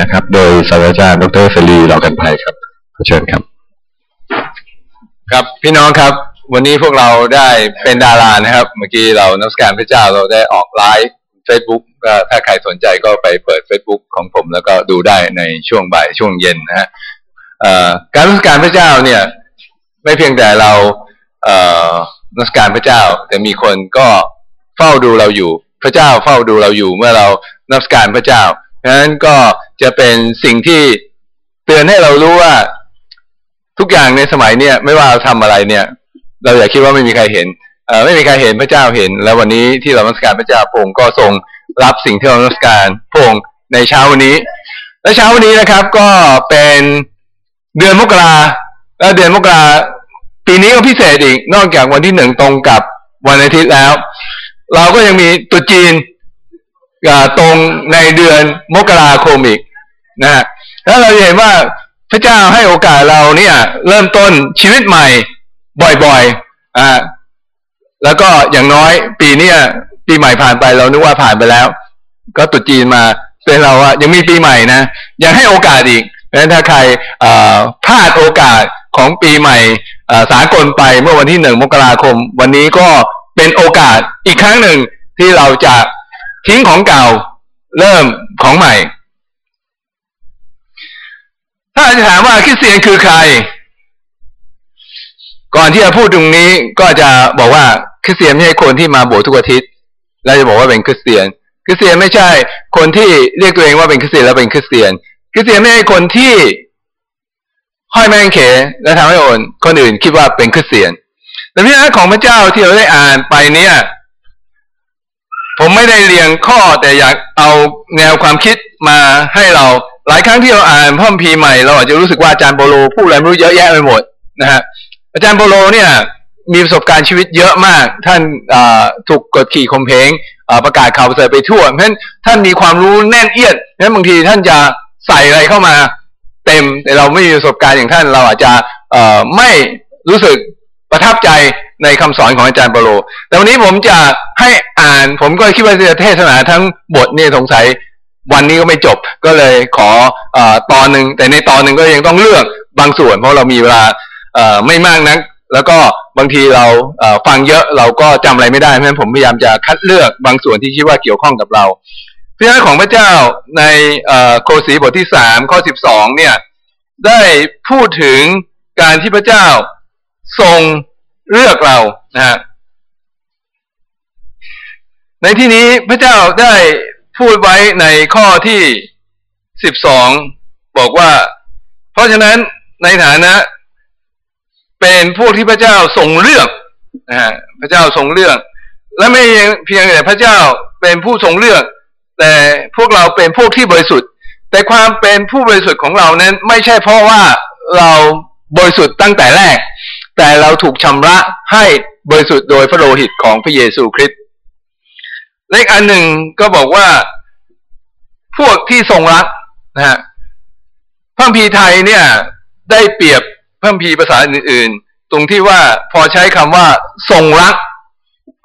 นะครับ โดยศาสตราจารย์ดรเฟลีรอกันภัยครับเชิญครับ ครับพี่น้องครับ วันนี้พวกเราได้เป็นดารานะครับ เมื่อกี้เรานมัสการพระเจ้าเราได้ออก live Facebook ถ้าใครสนใจก็ไปเปิด Facebook ของผม แล้วก็ดูได้ในช่วงบ่ายช่วงเย็นนะฮะการนมัสการพระเจ้าเนี่ย ไม่เพียงแต่เรานมัสการพระเจ้า แต่มีคนก็เฝ้าดูเราอยู่ พระเจ้าเฝ้าดูเราอยู่เมื่อเรานักสการพระเจ้าเพราะฉะนั้นก็ จะเป็นสิ่งที่เตือนให้เรารู้ว่าทุกอย่างในสมัยเนี้ยไม่ว่าเราทำอะไรเนี่ย เราอย่าคิดว่าไม่มีใครเห็นเออไม่มีใครเห็นพระเจ้าเห็น แล้ววันนี้ที่เรานักการพระเจ้าพงก็ทรงรับสิ่งที่เรานักการพงในเช้าวันนี้ และเช้าวันนี้นะครับ ก็เป็นเดือนมกราแล้วเดือนมกราปีนี้ก็พิเศษอีกนอกจากวันที่หนึ่งตรงกับวันอาทิตย์แล้ว เราก็ยังมีตุจีน ตรงในเดือนมกราคมอีกนะฮะแล้วเราเห็นว่าพระเจ้าให้โอกาสเราเนี่ย เริ่มต้นชีวิตใหม่บ่อยๆอ่าแล้วก็อย่างน้อยปีเนี้ยปีใหม่ผ่านไปเรานึกว่าผ่านไปแล้ว ก็ตุจีนมาเป็นเราว่ายังมีปีใหม่นะยังให้โอกาสอีกเพราะฉะนั้นถ้าใครพลาดโอกาสของปีใหม่สากลไปเมื่อวันที่หนึ่งมกราคม วันนี้ก็เป็นโอกาสอีกครั้งหนึ่งที่เราจะ ทิ้งของเก่า เริ่มของใหม่ ถ้าจะถามว่าคริสเตียนคือใคร ก่อนที่จะพูดตรงนี้ก็จะบอกว่าคริสเตียนไม่ใช่คนที่มาโบสถ์ทุกอาทิตย์แล้วจะบอกว่าเป็นคริสเตียน คริสเตียนไม่ใช่ คนที่เรียกตัวเองว่าเป็นคริสเตียนแล้วเป็นคริสเตียน คริสเตียนไม่ใช่คนที่ห้อยแมงเขและทำให้คนคนอื่นคิดว่าเป็นคริสเตียนแต่พิจารณาของพระเจ้าที่เราได้อ่านไปเนี่ย ผมไม่ได้เรียงข้อแต่อยากเอาแนวความคิดมาให้เราหลายครั้งที่เราอ่านพ่อมพีใหม่เราอาจจะรู้สึกว่าอาจารย์โบโลพูดอะไรไม่รู้เยอะแยะไปหมดนะฮะอาจารย์โบโลเนี่ยมีประสบการณ์ชีวิตเยอะมาก ท่านถูกกดขี่ข่มเพงประกาศข่าวเสรไปทั่วเพราะฉะนั้นท่านมีความรู้แน่นเอียดเพราะฉะนั้นบางทีท่านจะใส่อะไรเข้ามาเต็มแต่เราไม่มีประสบการณ์อย่างท่านเราอาจจะไม่รู้สึกประทับใจ ในคำสอนของอาจารย์เปโล แต่วันนี้ผมจะให้อ่าน ผมก็คิดว่าจะเทศนาทั้งบทนี่สงสัยวันนี้ก็ไม่จบ ก็เลยขออตอนหนึ่งแต่ในตอนหนึ่งก็ยังต้องเลือกบางส่วน เพราะเรามีเวลาไม่มากนัก แล้วก็บางทีเราฟังเยอะเราก็จำอะไรไม่ได้เพราะฉะนั้นผมพยายามจะคัดเลือกบางส่วนที่คิดว่าเกี่ยวข้องกับเราพระของพระเจ้าในโคสีบทที่สามข้อสิบสองเนี่ยได้พูดถึงการที่พระเจ้าทรง เลือกเรานะฮะในที่นี้พระเจ้าได้พูดไว้ในข้อที่สิบสองบอกว่า เพราะฉะนั้นในฐานะ เป็นพวกที่พระเจ้าทรงเลือกนะฮะพระเจ้าทรงเลือก และไม่เพียงแต่พระเจ้าเป็นผู้ทรงเลือก แต่พวกเราเป็นพวกที่บริสุทธิ์ แต่ความเป็นผู้บริสุทธิ์ของเรานั้น ไม่ใช่เพราะว่าเราบริสุทธิ์ตั้งแต่แรก แต่เราถูกชำระให้บริสุทธิ์โดยพระโลหิตของพระเยซูคริสต์เลขอันหนึ่งก็บอกว่าพวกที่ทรงรักนะฮะพระพีไทยเนี่ย ได้เปรียบพิ่มพีภาษาอื่น ๆ ตรงที่ว่าพอใช้คำว่าทรงรัก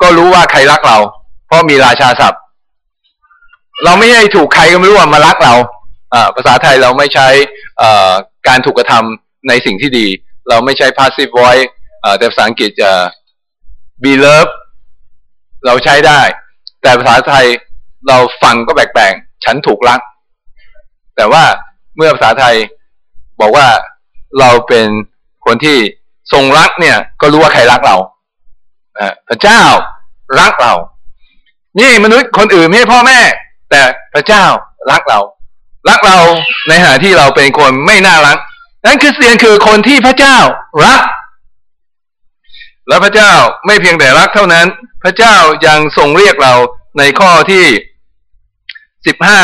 ก็รู้ว่าใครรักเรา เพราะมีราชาศัพท์ เราไม่ให้ถูกใครก็ไม่รู้ว่ามารักเราภาษาไทยเราไม่ใช้การถูกกระทำในสิ่งที่ดี เราไม่ใช้ passive voice แต่ภาษาอังกฤษจะ be love เราใช้ได้ แต่ภาษาไทยเราฟังก็แปลกๆ ฉันถูกรัก แต่ว่าเมื่อภาษาไทยบอกว่าเราเป็นคนที่ทรงรักเนี่ย ก็รู้ว่าใครรักเราพระเจ้ารักเรา นี่มนุษย์คนอื่นไม่ใช่พ่อแม่ แต่พระเจ้ารักเรา รักเราในขณะที่เราเป็นคนไม่น่ารัก นั่นคือเสียงคือคนที่พระเจ้ารัก และพระเจ้าไม่เพียงแต่รักเท่านั้น พระเจ้ายังทรงเรียกเราในข้อที่สิบห้า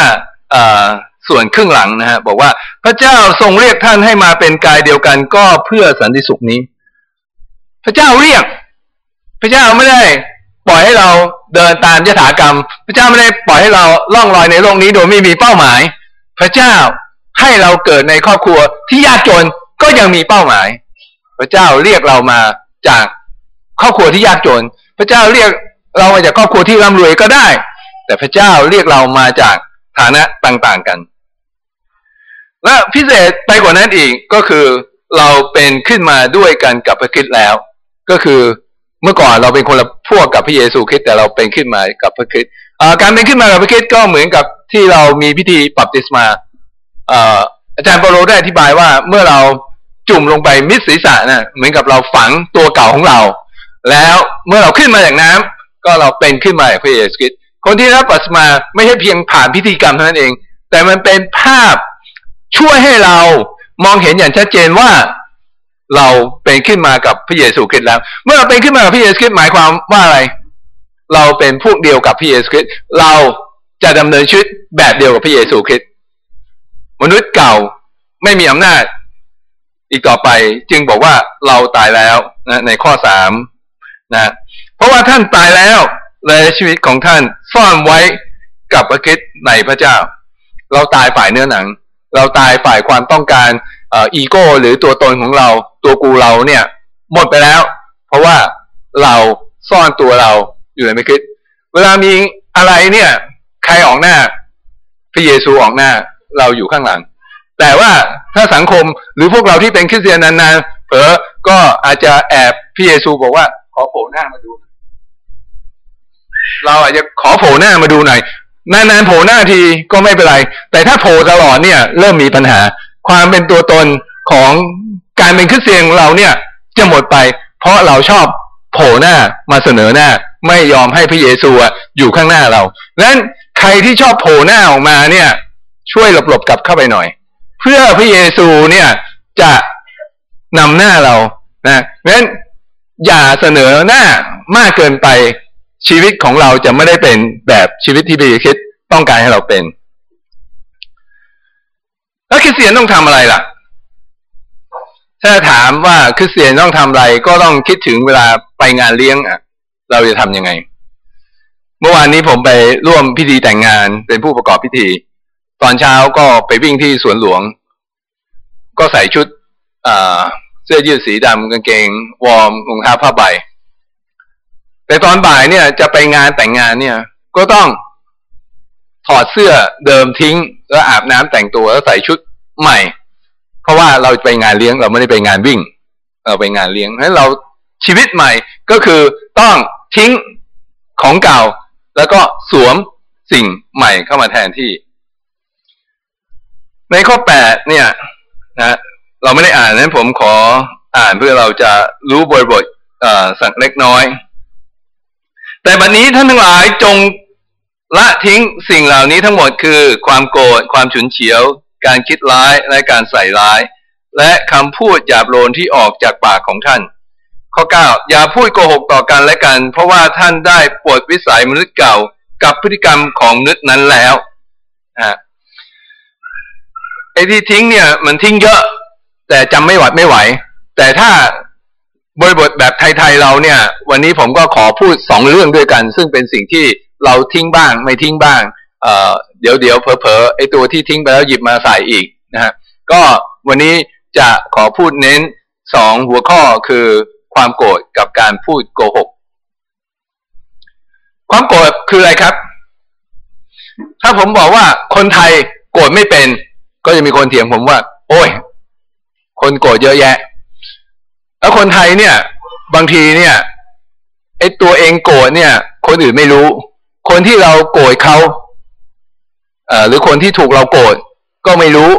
ส่วนครึ่งหลังนะฮะบอกว่าพระเจ้าทรงเรียกท่านให้มาเป็นกายเดียวกันก็เพื่อสันติสุขนี้ พระเจ้าเรียก พระเจ้าไม่ได้ปล่อยให้เราเดินตามยถากรรม พระเจ้าไม่ได้ปล่อยให้เราล่องลอยในโลกนี้โดยไม่มีเป้าหมาย พระเจ้า ให้เราเกิดในครอบครัวที่ยากจนก็ยังมีเป้าหมาย พระเจ้าเรียกเรามาจากครอบครัวที่ยากจน พระเจ้าเรียกเรามาจากครอบครัวที่ร่ำรวยก็ได้ แต่พระเจ้าเรียกเรามาจากฐานะต่างๆกัน และพิเศษไปกว่านั้นอีกก็คือเราเป็นขึ้นมาด้วยกันกับพระคริสต์แล้ว ก็คือเมื่อก่อนเราเป็นคนละพวกกับพระเยซูคริสต์แต่เราเป็นขึ้นมากับพระคริสต์การเป็นขึ้นมากับพระคริสต์ก็เหมือนกับที่เรามีพิธีปับติศมา อาจารย์เปโลได้อธิบายว่าเมื่อเราจุ่มลงไปมิดศีรษะนะ่ะเหมือนกับเราฝังตัวเก่าของเรา แล้วเมื่อเราขึ้นมาจากน้ำก็เราเป็นขึ้นมาจากพระเยซูคริสต์คนที่รับปัสมาไม่ใช่เพียงผ่านพิธีกรรมเท่านั้นเอง แต่มันเป็นภาพช่วยให้เรามองเห็นอย่างชัดเจนว่าเราเป็นขึ้นมากับพระเยซูคริสต์แล้ว เมื่อเราเป็นขึ้นมากับพระเยซูคริสต์หมายความว่าอะไร เราเป็นพวกเดียวกับพระเยซูคริสต์เราจะดำเนินชีวิตแบบเดียวกับพระเยซูคริสต์ มนุษย์เก่าไม่มีอำนาจ อีกต่อไปจึงบอกว่าเราตายแล้วนะในข้อสามนะเพราะว่าท่านตายแล้วและชีวิตของท่านซ่อนไว้กับพระคิดในพระเจ้า เราตายฝ่ายเนื้อหนัง เราตายฝ่ายความต้องการอีโก้หรือตัวตนของเราตัวกูเราเนี่ย หมดไปแล้ว เพราะว่าเราซ่อนตัวเราอยู่ในพระคิดเวลามีอะไรเนี่ย ใครออกหน้าพระเยซูออกหน้า เราอยู่ข้างหลัง แต่ว่าถ้าสังคมหรือพวกเราที่เป็นคริสเตียนนานๆเผลอก็อาจจะแอบพระเยซูบอกว่า ขอโผล่หน้ามาดู เราอาจจะขอโผล่หน้ามาดูหน่อยนานๆโผล่หน้าทีก็ไม่เป็นไร แต่ถ้าโผล่ตลอดเนี่ย เริ่มมีปัญหา ความเป็นตัวตนของการเป็นคริสเตียนเราเนี่ย จะหมดไป เพราะเราชอบโผล่หน้ามาเสนอหน้า ไม่ยอมให้พระเยซูอยู่ข้างหน้าเราดังนั้นใครที่ชอบโผล่หน้าออกมาเนี่ย ช่วยหลบๆกลับเข้าไปหน่อย เพื่อพระเยซูเนี่ยจะนำหน้าเรานะเพราะฉะนั้นอย่าเสนอหน้ามากเกินไปชีวิตของเราจะไม่ได้เป็นแบบชีวิตที่พระเยซูคิดต้องการให้เราเป็น แล้วคริสเตียนต้องทำอะไรล่ะ ถ้าถามว่าคริสเตียนต้องทำอะไรก็ต้องคิดถึงเวลาไปงานเลี้ยงอะ เราจะทำยังไง เมื่อวานนี้ผมไปร่วมพิธีแต่งงานเป็นผู้ประกอบพิธี ตอนเช้าก็ไปวิ่งที่สวนหลวง ก็ใส่ชุดเสื้อยืดสีดำกางเกง วอร์มรองเท้าผ้าใบ แต่ตอนบ่ายเนี่ยจะไปงานแต่งงานเนี่ย ก็ต้องถอดเสื้อเดิมทิ้ง แล้วอาบน้ำแต่งตัวแล้วใส่ชุดใหม่ เพราะว่าเราไปงานเลี้ยงเราไม่ได้ไปงานวิ่ง เราไปงานเลี้ยงให้เราชีวิตใหม่ก็คือต้องทิ้งของเก่า แล้วก็สวมสิ่งใหม่เข้ามาแทนที่ ในข้อแปดเนี่ยนะเราไม่ได้อ่านนั้นผมขออ่านเพื่อเราจะรู้บริบทสักเล็กน้อย แต่บัดนนี้ท่านทั้งหลายจงละทิ้งสิ่งเหล่านี้ทั้งหมดคือความโกรธความฉุนเฉียว การคิดร้ายและการใส่ร้าย และคำพูดหยาบโลนที่ออกจากปากของท่าน ข้อเก้าอย่าพูดโกหกต่อกันและกัน เพราะว่าท่านได้ปวดวิสัยมนุษย์เก่ากับพฤติกรรมของมนุษย์นั้นแล้วฮะ ไอ้ที่ทิ้งเนี่ย มันทิ้งเยอะ แต่จำไม่หวัดไม่ไหว แต่ถ้าบริบทแบบไทยๆเราเนี่ย วันนี้ผมก็ขอพูดสองเรื่องด้วยกัน ซึ่งเป็นสิ่งที่เราทิ้งบ้าง ไม่ทิ้งบ้างเอ่อเดี๋ยวเดี๋ยวเผลอๆไอ้ตัวที่ทิ้งไปแล้วหยิบมาใส่อีกนะฮะก็วันนี้จะขอพูดเน้นสองหัวข้อคือความโกรธกับการพูดโกหก ความโกรธคืออะไรครับ ถ้าผมบอกว่าคนไทยโกรธไม่เป็น ก็จะมีคนเถียงผมว่า โอ้ย คนโกรธเยอะแยะ แล้วคนไทยเนี่ย บางทีเนี่ยไอตัวเองโกรธเนี่ย คนอื่นไม่รู้ คนที่เราโกรธเขาเอ่อหรือคนที่ถูกเราโกรธก็ไม่รู้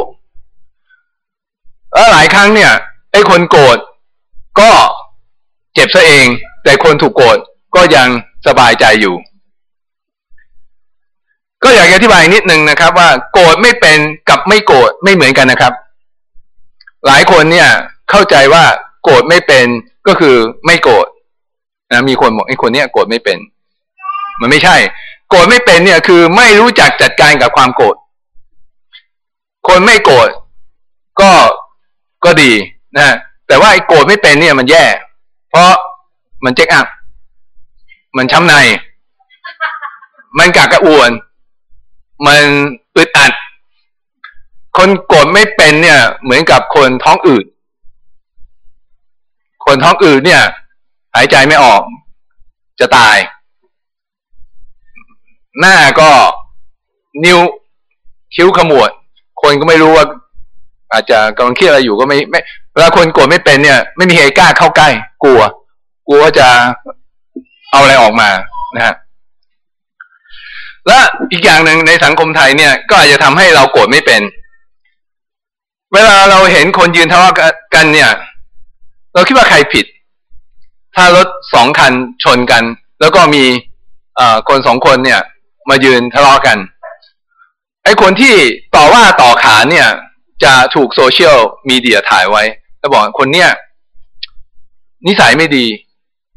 แล้วหลายครั้งเนี่ยไอ้คนโกรธก็เจ็บซะเอง แต่คนถูกโกรธก็ยังสบายใจอยู่ ก็อยากอธิบายนิดนึงนะครับ ว่าโกรธไม่เป็นกับไม่โกรธไม่เหมือนกันนะครับ หลายคนเนี่ยเข้าใจว่าโกรธไม่เป็นก็คือไม่โกรธนะมีคนบอกไอ้คนเนี้ยโกรธไม่เป็น มันไม่ใช่ โกรธไม่เป็นเนี่ยคือไม่รู้จักจัดการกับความโกรธคนไม่โกรธก็ก็ดีนะแต่ว่าไอ้โกรธไม่เป็นเนี่ยมันแย่ เพราะมันเจ๊กอักมันช้ำใน มันกากกระอ่วน มันอึดอัด คนโกรธไม่เป็นเนี่ย เหมือนกับคนท้องอืดคนท้องอืดเนี่ย หายใจไม่ออก จะตาย หน้าก็นิ้วคิ้วขมวด คนก็ไม่รู้ว่า อาจจะกำลังเครียดอะไรอยู่ก็ไม่ไม่เวลาคนโกรธไม่เป็นเนี่ย ไม่มีใครกล้าเข้าใกล้ กลัว กลัวว่าจะเอาอะไรออกมานะฮะ และอีกอย่างหนึ่งในสังคมไทยเนี่ย ก็อาจจะทำให้เราโกรธไม่เป็น เวลาเราเห็นคนยืนทะเลาะกันเนี่ย เราคิดว่าใครผิด ถ้ารถสองคันชนกัน แล้วก็มีคนสองคนเนี่ย มายืนทะเลาะกัน ไอ้คนที่ต่อว่าต่อขานเนี่ย จะถูกโซเชียลมีเดียถ่ายไว้ แล้วบอกคนเนี่ย นิสัยไม่ดี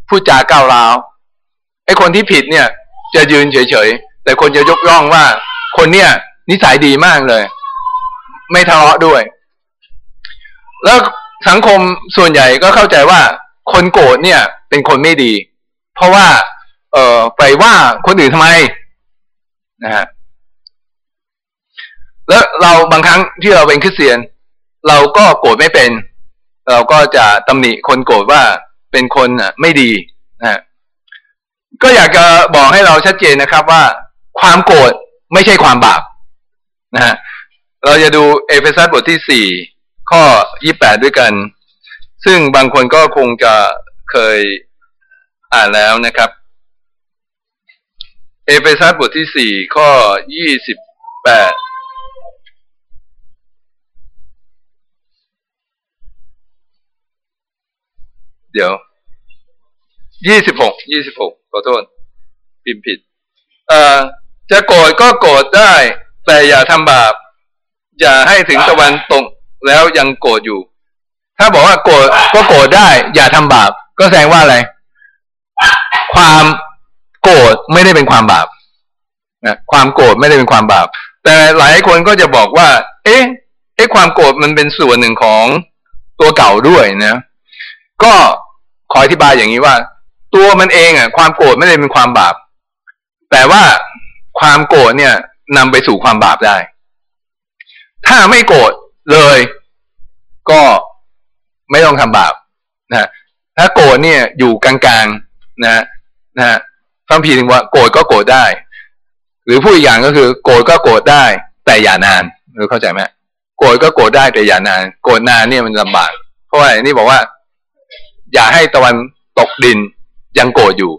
พูดจาก้าวร้าวไอ้คนที่ผิดเนี่ย จะยืนเฉยๆ แต่คนจะยกย่องว่า คนเนี่ย นิสัยดีมากเลย ไม่ทะเลาะด้วย แล้วสังคมส่วนใหญ่ก็เข้าใจว่า คนโกรธเนี่ย เป็นคนไม่ดี เพราะว่า เอ่อไปว่าคนอื่นทำไมนะฮะแล้วเราบางครั้งที่เราเป็นคริสเตียน เราก็โกรธไม่เป็น เราก็จะตำหนิคนโกรธว่าเป็นคนไม่ดีนะก็อยากจะบอกให้เราชัดเจนนะครับว่า ความโกรธไม่ใช่ความบาปนะฮะเราจะดูเอเฟซัสบทที่สี่ข้อยี่แปดด้วยกัน ซึ่งบางคนก็คงจะเคยอ่านแล้วนะครับ เอเฟซัสบทที่สี่ข้อยี่สิบแปดเดี๋ยวยี่สิบหกยี่สิบหกขอโทษพิมพ์ผิด เอ่อ จะโกรธก็โกรธได้ แต่อย่าทำบาป อย่าให้ถึงตะวันตกแล้วยังโกรธอยู่ ถ้าบอกว่าโกรธก็โกรธได้ อย่าทำบาป ก็แสดงว่าอะไร ความโกรธไม่ได้เป็นความบาปนะความโกรธไม่ได้เป็นความบาป แต่หลายคนก็จะบอกว่า เอ๊ะเอ๊ะความโกรธมันเป็นส่วนหนึ่งของตัวเก่าด้วยนะก็ขออธิบายอย่างนี้ว่า ตัวมันเองอะ ความโกรธไม่ได้เป็นความบาป แต่ว่า ความโกรธเนี่ยนำไปสู่ความบาปได้ ถ้าไม่โกรธเลยก็ไม่ต้องทำบาปนะถ้าโกรธเนี่ยอยู่กลางๆนะนะฟังพีถึงว่าโกรธก็โกรธได้ หรือพูดอีกอย่างก็คือ โกรธก็โกรธได้ แต่อย่านานรือเข้าใจไหมโกรธก็โกรธได้แต่อย่านาน โกรธนานเนี่ยมันลำบาก เพราะว่านี่บอกว่า อย่าให้ตะวันตกดินยังโกรธอยู่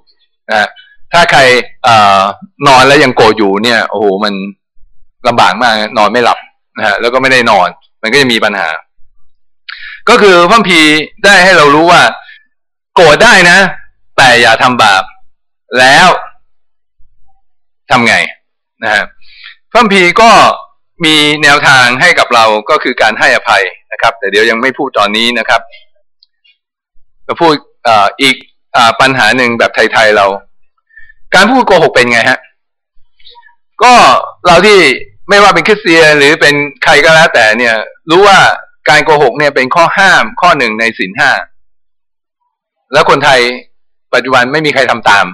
นะ ถ้าใครอนอนแล้วยังโกรธอยู่เนี่ยโอ้โหมันลำบากมากนอนไม่หลับนะฮะแล้วก็ไม่ได้นอน มันก็จะมีปัญหา ก็คือพระพีได้ให้เรารู้ว่า โกรธได้นะ แต่อย่าทำบาป แล้วทำไงนะฮะพระพีก็มีแนวทางให้กับเราก็คือการให้อภัยนะครับ แต่เดี๋ยวยังไม่พูดตอนนี้นะครับจะพูดอีกอปัญหาหนึ่งแบบไทยๆเรา การพูดโกหกเป็นไงฮะ ก็เราที่ไม่ว่าเป็นคริสเตียนหรือเป็นใครก็แล้วแต่เนี่ย รู้ว่าการโกหกเนี่ยเป็นข้อห้ามข้อหนึ่งในศีลห้าแล้วคนไทยปัจจุบันไม่มีใครทำตาม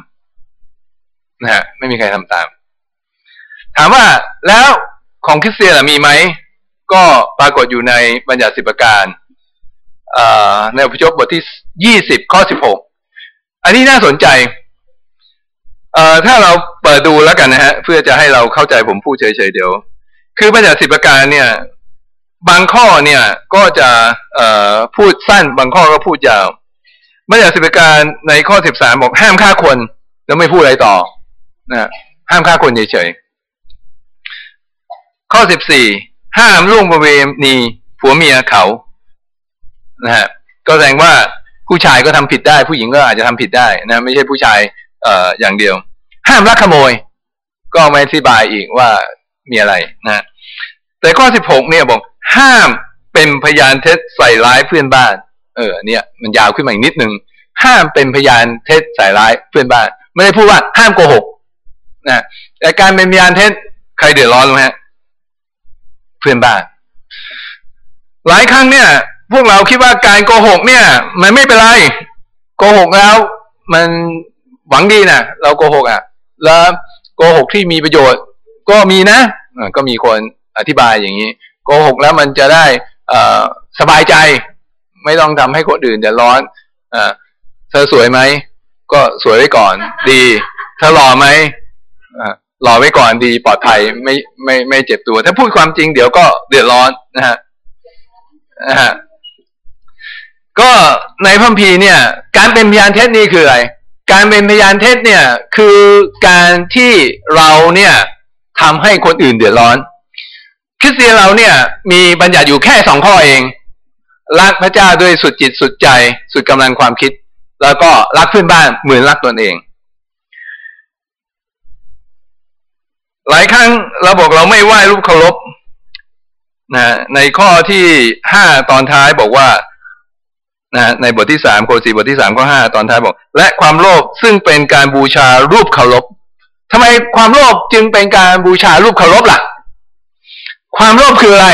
นะฮะไม่มีใครทำตาม ถามว่าแล้วของคริสเตียนมีไหม ก็ปรากฏอยู่ในบัญญัติสิบประการในอพยพบทที่ยี่สิบข้อสิบหกอันนี้น่าสนใจ เอ่อถ้าเราเปิดดูแล้วกันนะฮะ เพื่อจะให้เราเข้าใจผมพูดเฉยๆเดี๋ยว คือบัญญัติสิบประการเนี่ย บางข้อเนี่ยก็จะเอ่อพูดสั้น บางข้อก็พูดยาวบัญญัติสิบประการในข้อสิบสามบอกห้ามฆ่าคน แล้วไม่พูดอะไรต่อนะห้ามฆ่าคนเฉยๆข้อสิบสี่ห้ามล่วงประเวณีผัวเมียเขานะฮะก็แสดงว่าผู้ชายก็ทำผิดได้ ผู้หญิงก็อาจจะทำผิดได้นะ ไม่ใช่ผู้ชายเอ่ออย่างเดียว ห้ามลักขโมย ก็ไม่อธิบายอีกว่ามีอะไรนะแต่ข้อสิบหกเนี่ยบอก ห้ามเป็นพยานเท็จใส่ร้ายเพื่อนบ้าน เออ เนี่ย มันยาวขึ้นมาอีกนิดหนึ่งห้ามเป็นพยานเท็จใส่ร้ายเพื่อนบ้าน ไม่ได้พูดว่าห้ามโกหกนะแต่การเป็นพยานเท็จใครเดือดร้อนไหมฮะเพื่อนบ้าน หลายครั้งเนี่ย พวกเราคิดว่าการโกหกเนี่ย มันไม่เป็นไร โกหกแล้ว มันหวังดีนะเราโกหกอะ แล้วโกหกที่มีประโยชน์ ก็มีนะก็มีคนอธิบายอย่างนี้โกหกแล้วมันจะได้สบายใจ ไม่ต้องทำให้คนอื่นเดือดร้อนอเธอสวยไหมก็สวยไว้ก่อน ดีเธอหล่อไหมหล่อไว้ก่อนดีปลอดภัยไม่ไม่ไม่เจ็บตัว ถ้าพูดความจริงเดี๋ยวก็เดือดร้อนนะฮะนะฮะก็ในพัมพีเนี่ย การเป็นพยานเท็จนี่คืออะไร การเป็นพยานเท็จเนี่ยคือการที่เราเนี่ยทำให้คนอื่นเดือดร้อน คริสเตียนเราเนี่ยมีบัญญัติอยู่แค่สองข้อเอง รักพระเจ้าด้วยสุดจิตสุดใจ สุดกำลังความคิด แล้วก็รักเพื่อนบ้านเหมือนรักตนเอง หลายครั้งเราบอกเราไม่ไหว้รูปเคารพนะในข้อที่ห้าตอนท้ายบอกว่า นะในบทที่สามโคสีบทที่สามข้อห้าตอนท้ายบอก และความโลภซึ่งเป็นการบูชารูปเคารพทำไมความโลภจึงเป็นการบูชารูปเคารพล่ะ ความโลภคืออะไร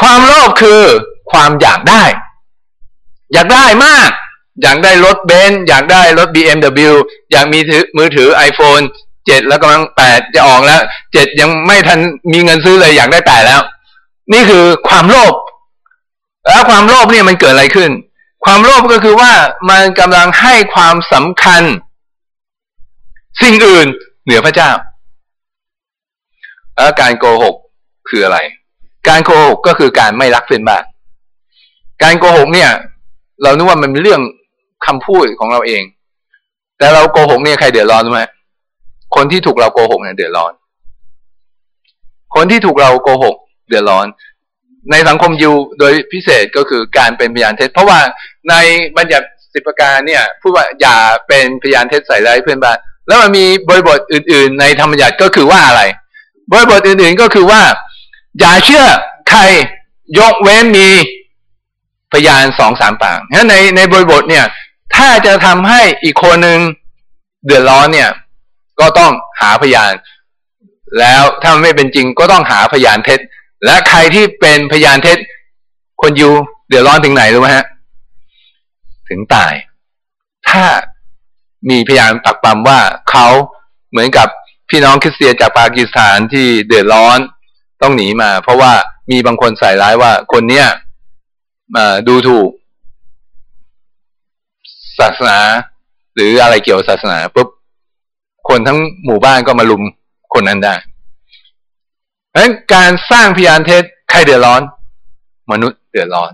ความโลภคือความอยากได้ อยากได้มาก อยากได้รถเบนซ์อยากได้รถ BMW อยากมีมือถือ iPhone เจ็ดแล้วกำลังแปดจะออกแล้วเจ็ดยังไม่ทันมีเงินซื้อเลยอยากได้แปดแล้ว นี่คือความโลภ แล้วความโลภเนี่ยมันเกิดอะไรขึ้น ความโลภก็คือว่ามันกำลังให้ความสำคัญ สิ่งอื่นเหนือพระเจ้าแล้วการโกหกคืออะไร การโกหกก็คือการไม่รักเพื่อนบ้านการโกหกเนี่ย เรานึกว่ามันเป็นเรื่องคำพูดของเราเอง แต่เราโกหกเนี่ยใครเดือดร้อนรู้ไหมคนที่ถูกเราโกหกเนี่ยเดือดร้อน คนที่ถูกเราโกหกเดือดร้อน ในสังคมยูโดยพิเศษก็คือการเป็นพยานเท็จ เพราะว่าในบัญญัติสิบประการเนี่ยพูดว่าอย่าเป็นพยานเท็จใส่ร้ายเพื่อนบ้านแล้วมันมีบริบทอื่น ๆ ในธรรมบัญญัติก็คือว่าอะไร บริบทอื่น ๆก็คือว่า อย่าเชื่อใครยกเว้นมีพยานสองสามปากในในบริบทเนี่ย ถ้าจะทำให้อีกคนหนึ่งเดือดร้อนเนี่ย ก็ต้องหาพยาน แล้วถ้าไม่เป็นจริงก็ต้องหาพยานเท็จ และใครที่เป็นพยานเท็จคนยูเดือดร้อนถึงไหนรู้ไหมฮะ ถึงตาย ถ้ามีพยานปักปำว่าเขาเหมือนกับพี่น้องคริสเตียนจากปากีสถานที่เดือดร้อนต้องหนีมา เพราะว่ามีบางคนใส่ร้ายว่าคนเนี้ยมาดูถูก ศาสนา หรืออะไรเกี่ยวศาสนาปุ๊บคนทั้งหมู่บ้านก็มาลุมคนนั้นได้ ดังนั้นการสร้างพยานเท็จใครเดือดร้อน มนุษย์เดือดร้อน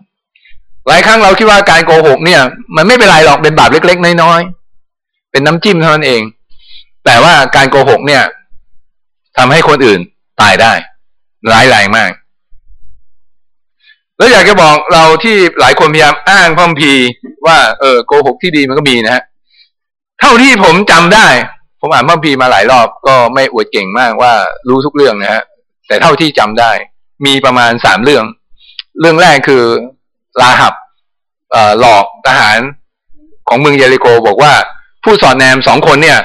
หลายครั้งเราคิดว่าการโกหกเนี่ย มันไม่เป็นไรหรอกเป็นบาปเล็ก ๆ น้อยๆเป็นน้ำจิ้มเท่านั้นเอง แต่ว่าการโกหกเนี่ยทำให้คนอื่นตายได้ร้ายแรงมาก แล้วอยากจะบอกเราที่หลายคนพยายามอ้างพ่อมพีว่าเออโกหกที่ดีมันก็มีนะฮะเท่าที่ผมจำได้ ผมอ่านพ่อมพีมาหลายรอบก็ไม่อวดเก่งมากว่ารู้ทุกเรื่องนะฮะ แต่เท่าที่จำได้ มีประมาณสามเรื่อง เรื่องแรกคือลาหับหลอกทหารของเมืองเยริโกบอกว่า ผู้สอนแนมสองคนเนี่ย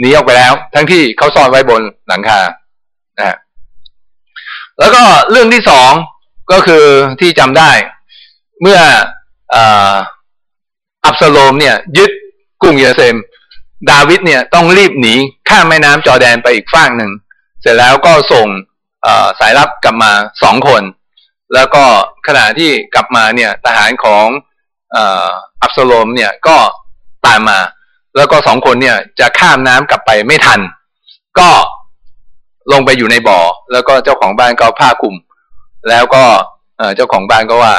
หนีออกไปแล้ว ทั้งที่เขาซ่อนไว้บนหลังคานะแล้วก็เรื่องที่สองก็คือที่จำได้ เมื่ออับสโลมเนี่ย ยึดกรุงเยรูซาเล็มดาวิดเนี่ยต้องรีบหนีข้ามแม่น้ำจอแดนไปอีกฝั่งหนึ่ง เสร็จแล้วก็ส่ง สายลับกลับมาสองคน แล้วก็ขณะที่กลับมาเนี่ยทหารของอับสโลมเนี่ยก็ตามมา แล้วก็สองคนเนี่ยจะข้ามน้ำกลับไปไม่ทัน ก็ลงไปอยู่ในบ่อ แล้วก็เจ้าของบ้านก็ผ้าคลุม แล้วก็เจ้าของบ้านก็ว่า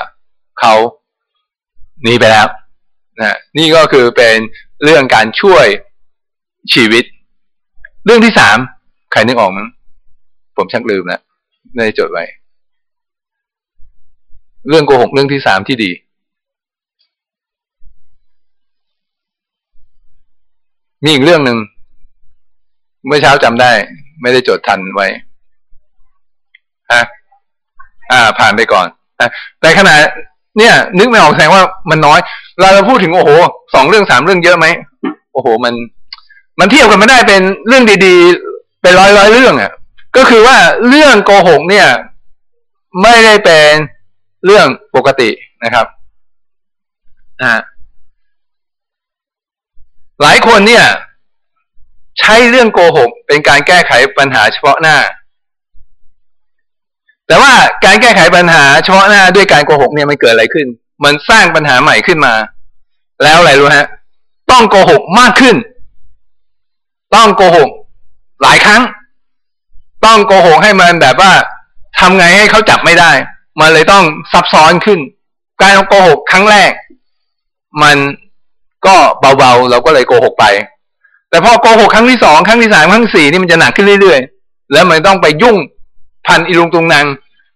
เขาหนีไปแล้วนะนี่ก็คือเป็นเรื่องการช่วยชีวิต เรื่องที่สามใครนึกออกมั้ง ผมชักลืมแล้วไม่ได้จดไว้ เรื่องโกหกเรื่องที่สามที่ดี มีอีกเรื่องหนึ่งเมื่อเช้าจำได้ ไม่ได้จดทันไว้ฮะอ่า ผ่านไปก่อนแต่ขณะเนี่ย นึกไม่ออกแสดงว่ามันน้อยเราเราพูดถึงโอ้โหสองเรื่องสามเรื่องเยอะไหมโอ้โห มัน มันเทียบกันไม่ได้เป็นเรื่องดีๆ เป็นร้อยร้อยเรื่องอะ่ะ ก็คือว่าเรื่องโกหกเนี่ย ไม่ได้เป็นเรื่องปกตินะครับอ่าหลายคนเนี่ย ใช้เรื่องโกหก เป็นการแก้ไขปัญหาเฉพาะหน้า แต่ว่าการแก้ไขปัญหาเฉพาะหน้าด้วยการโกหกเนี่ยมันเกิดอะไรขึ้น มันสร้างปัญหาใหม่ขึ้นมา แล้วอะไรรู้ฮะ ต้องโกหกมากขึ้น ต้องโกหก หลายครั้ง ต้องโกหกให้มันแบบว่าทำไงให้เขาจับไม่ได้ มันเลยต้องซับซ้อนขึ้น การโกหกครั้งแรก มันก็เบาๆเราก็เลยโกหกไป แต่พอโกหกครั้งที่สองครั้งที่สามครั้งสี่นี่มันจะหนักขึ้นเรื่อยๆ แล้วมันต้องไปยุ่งพันอิรุงตุงนาง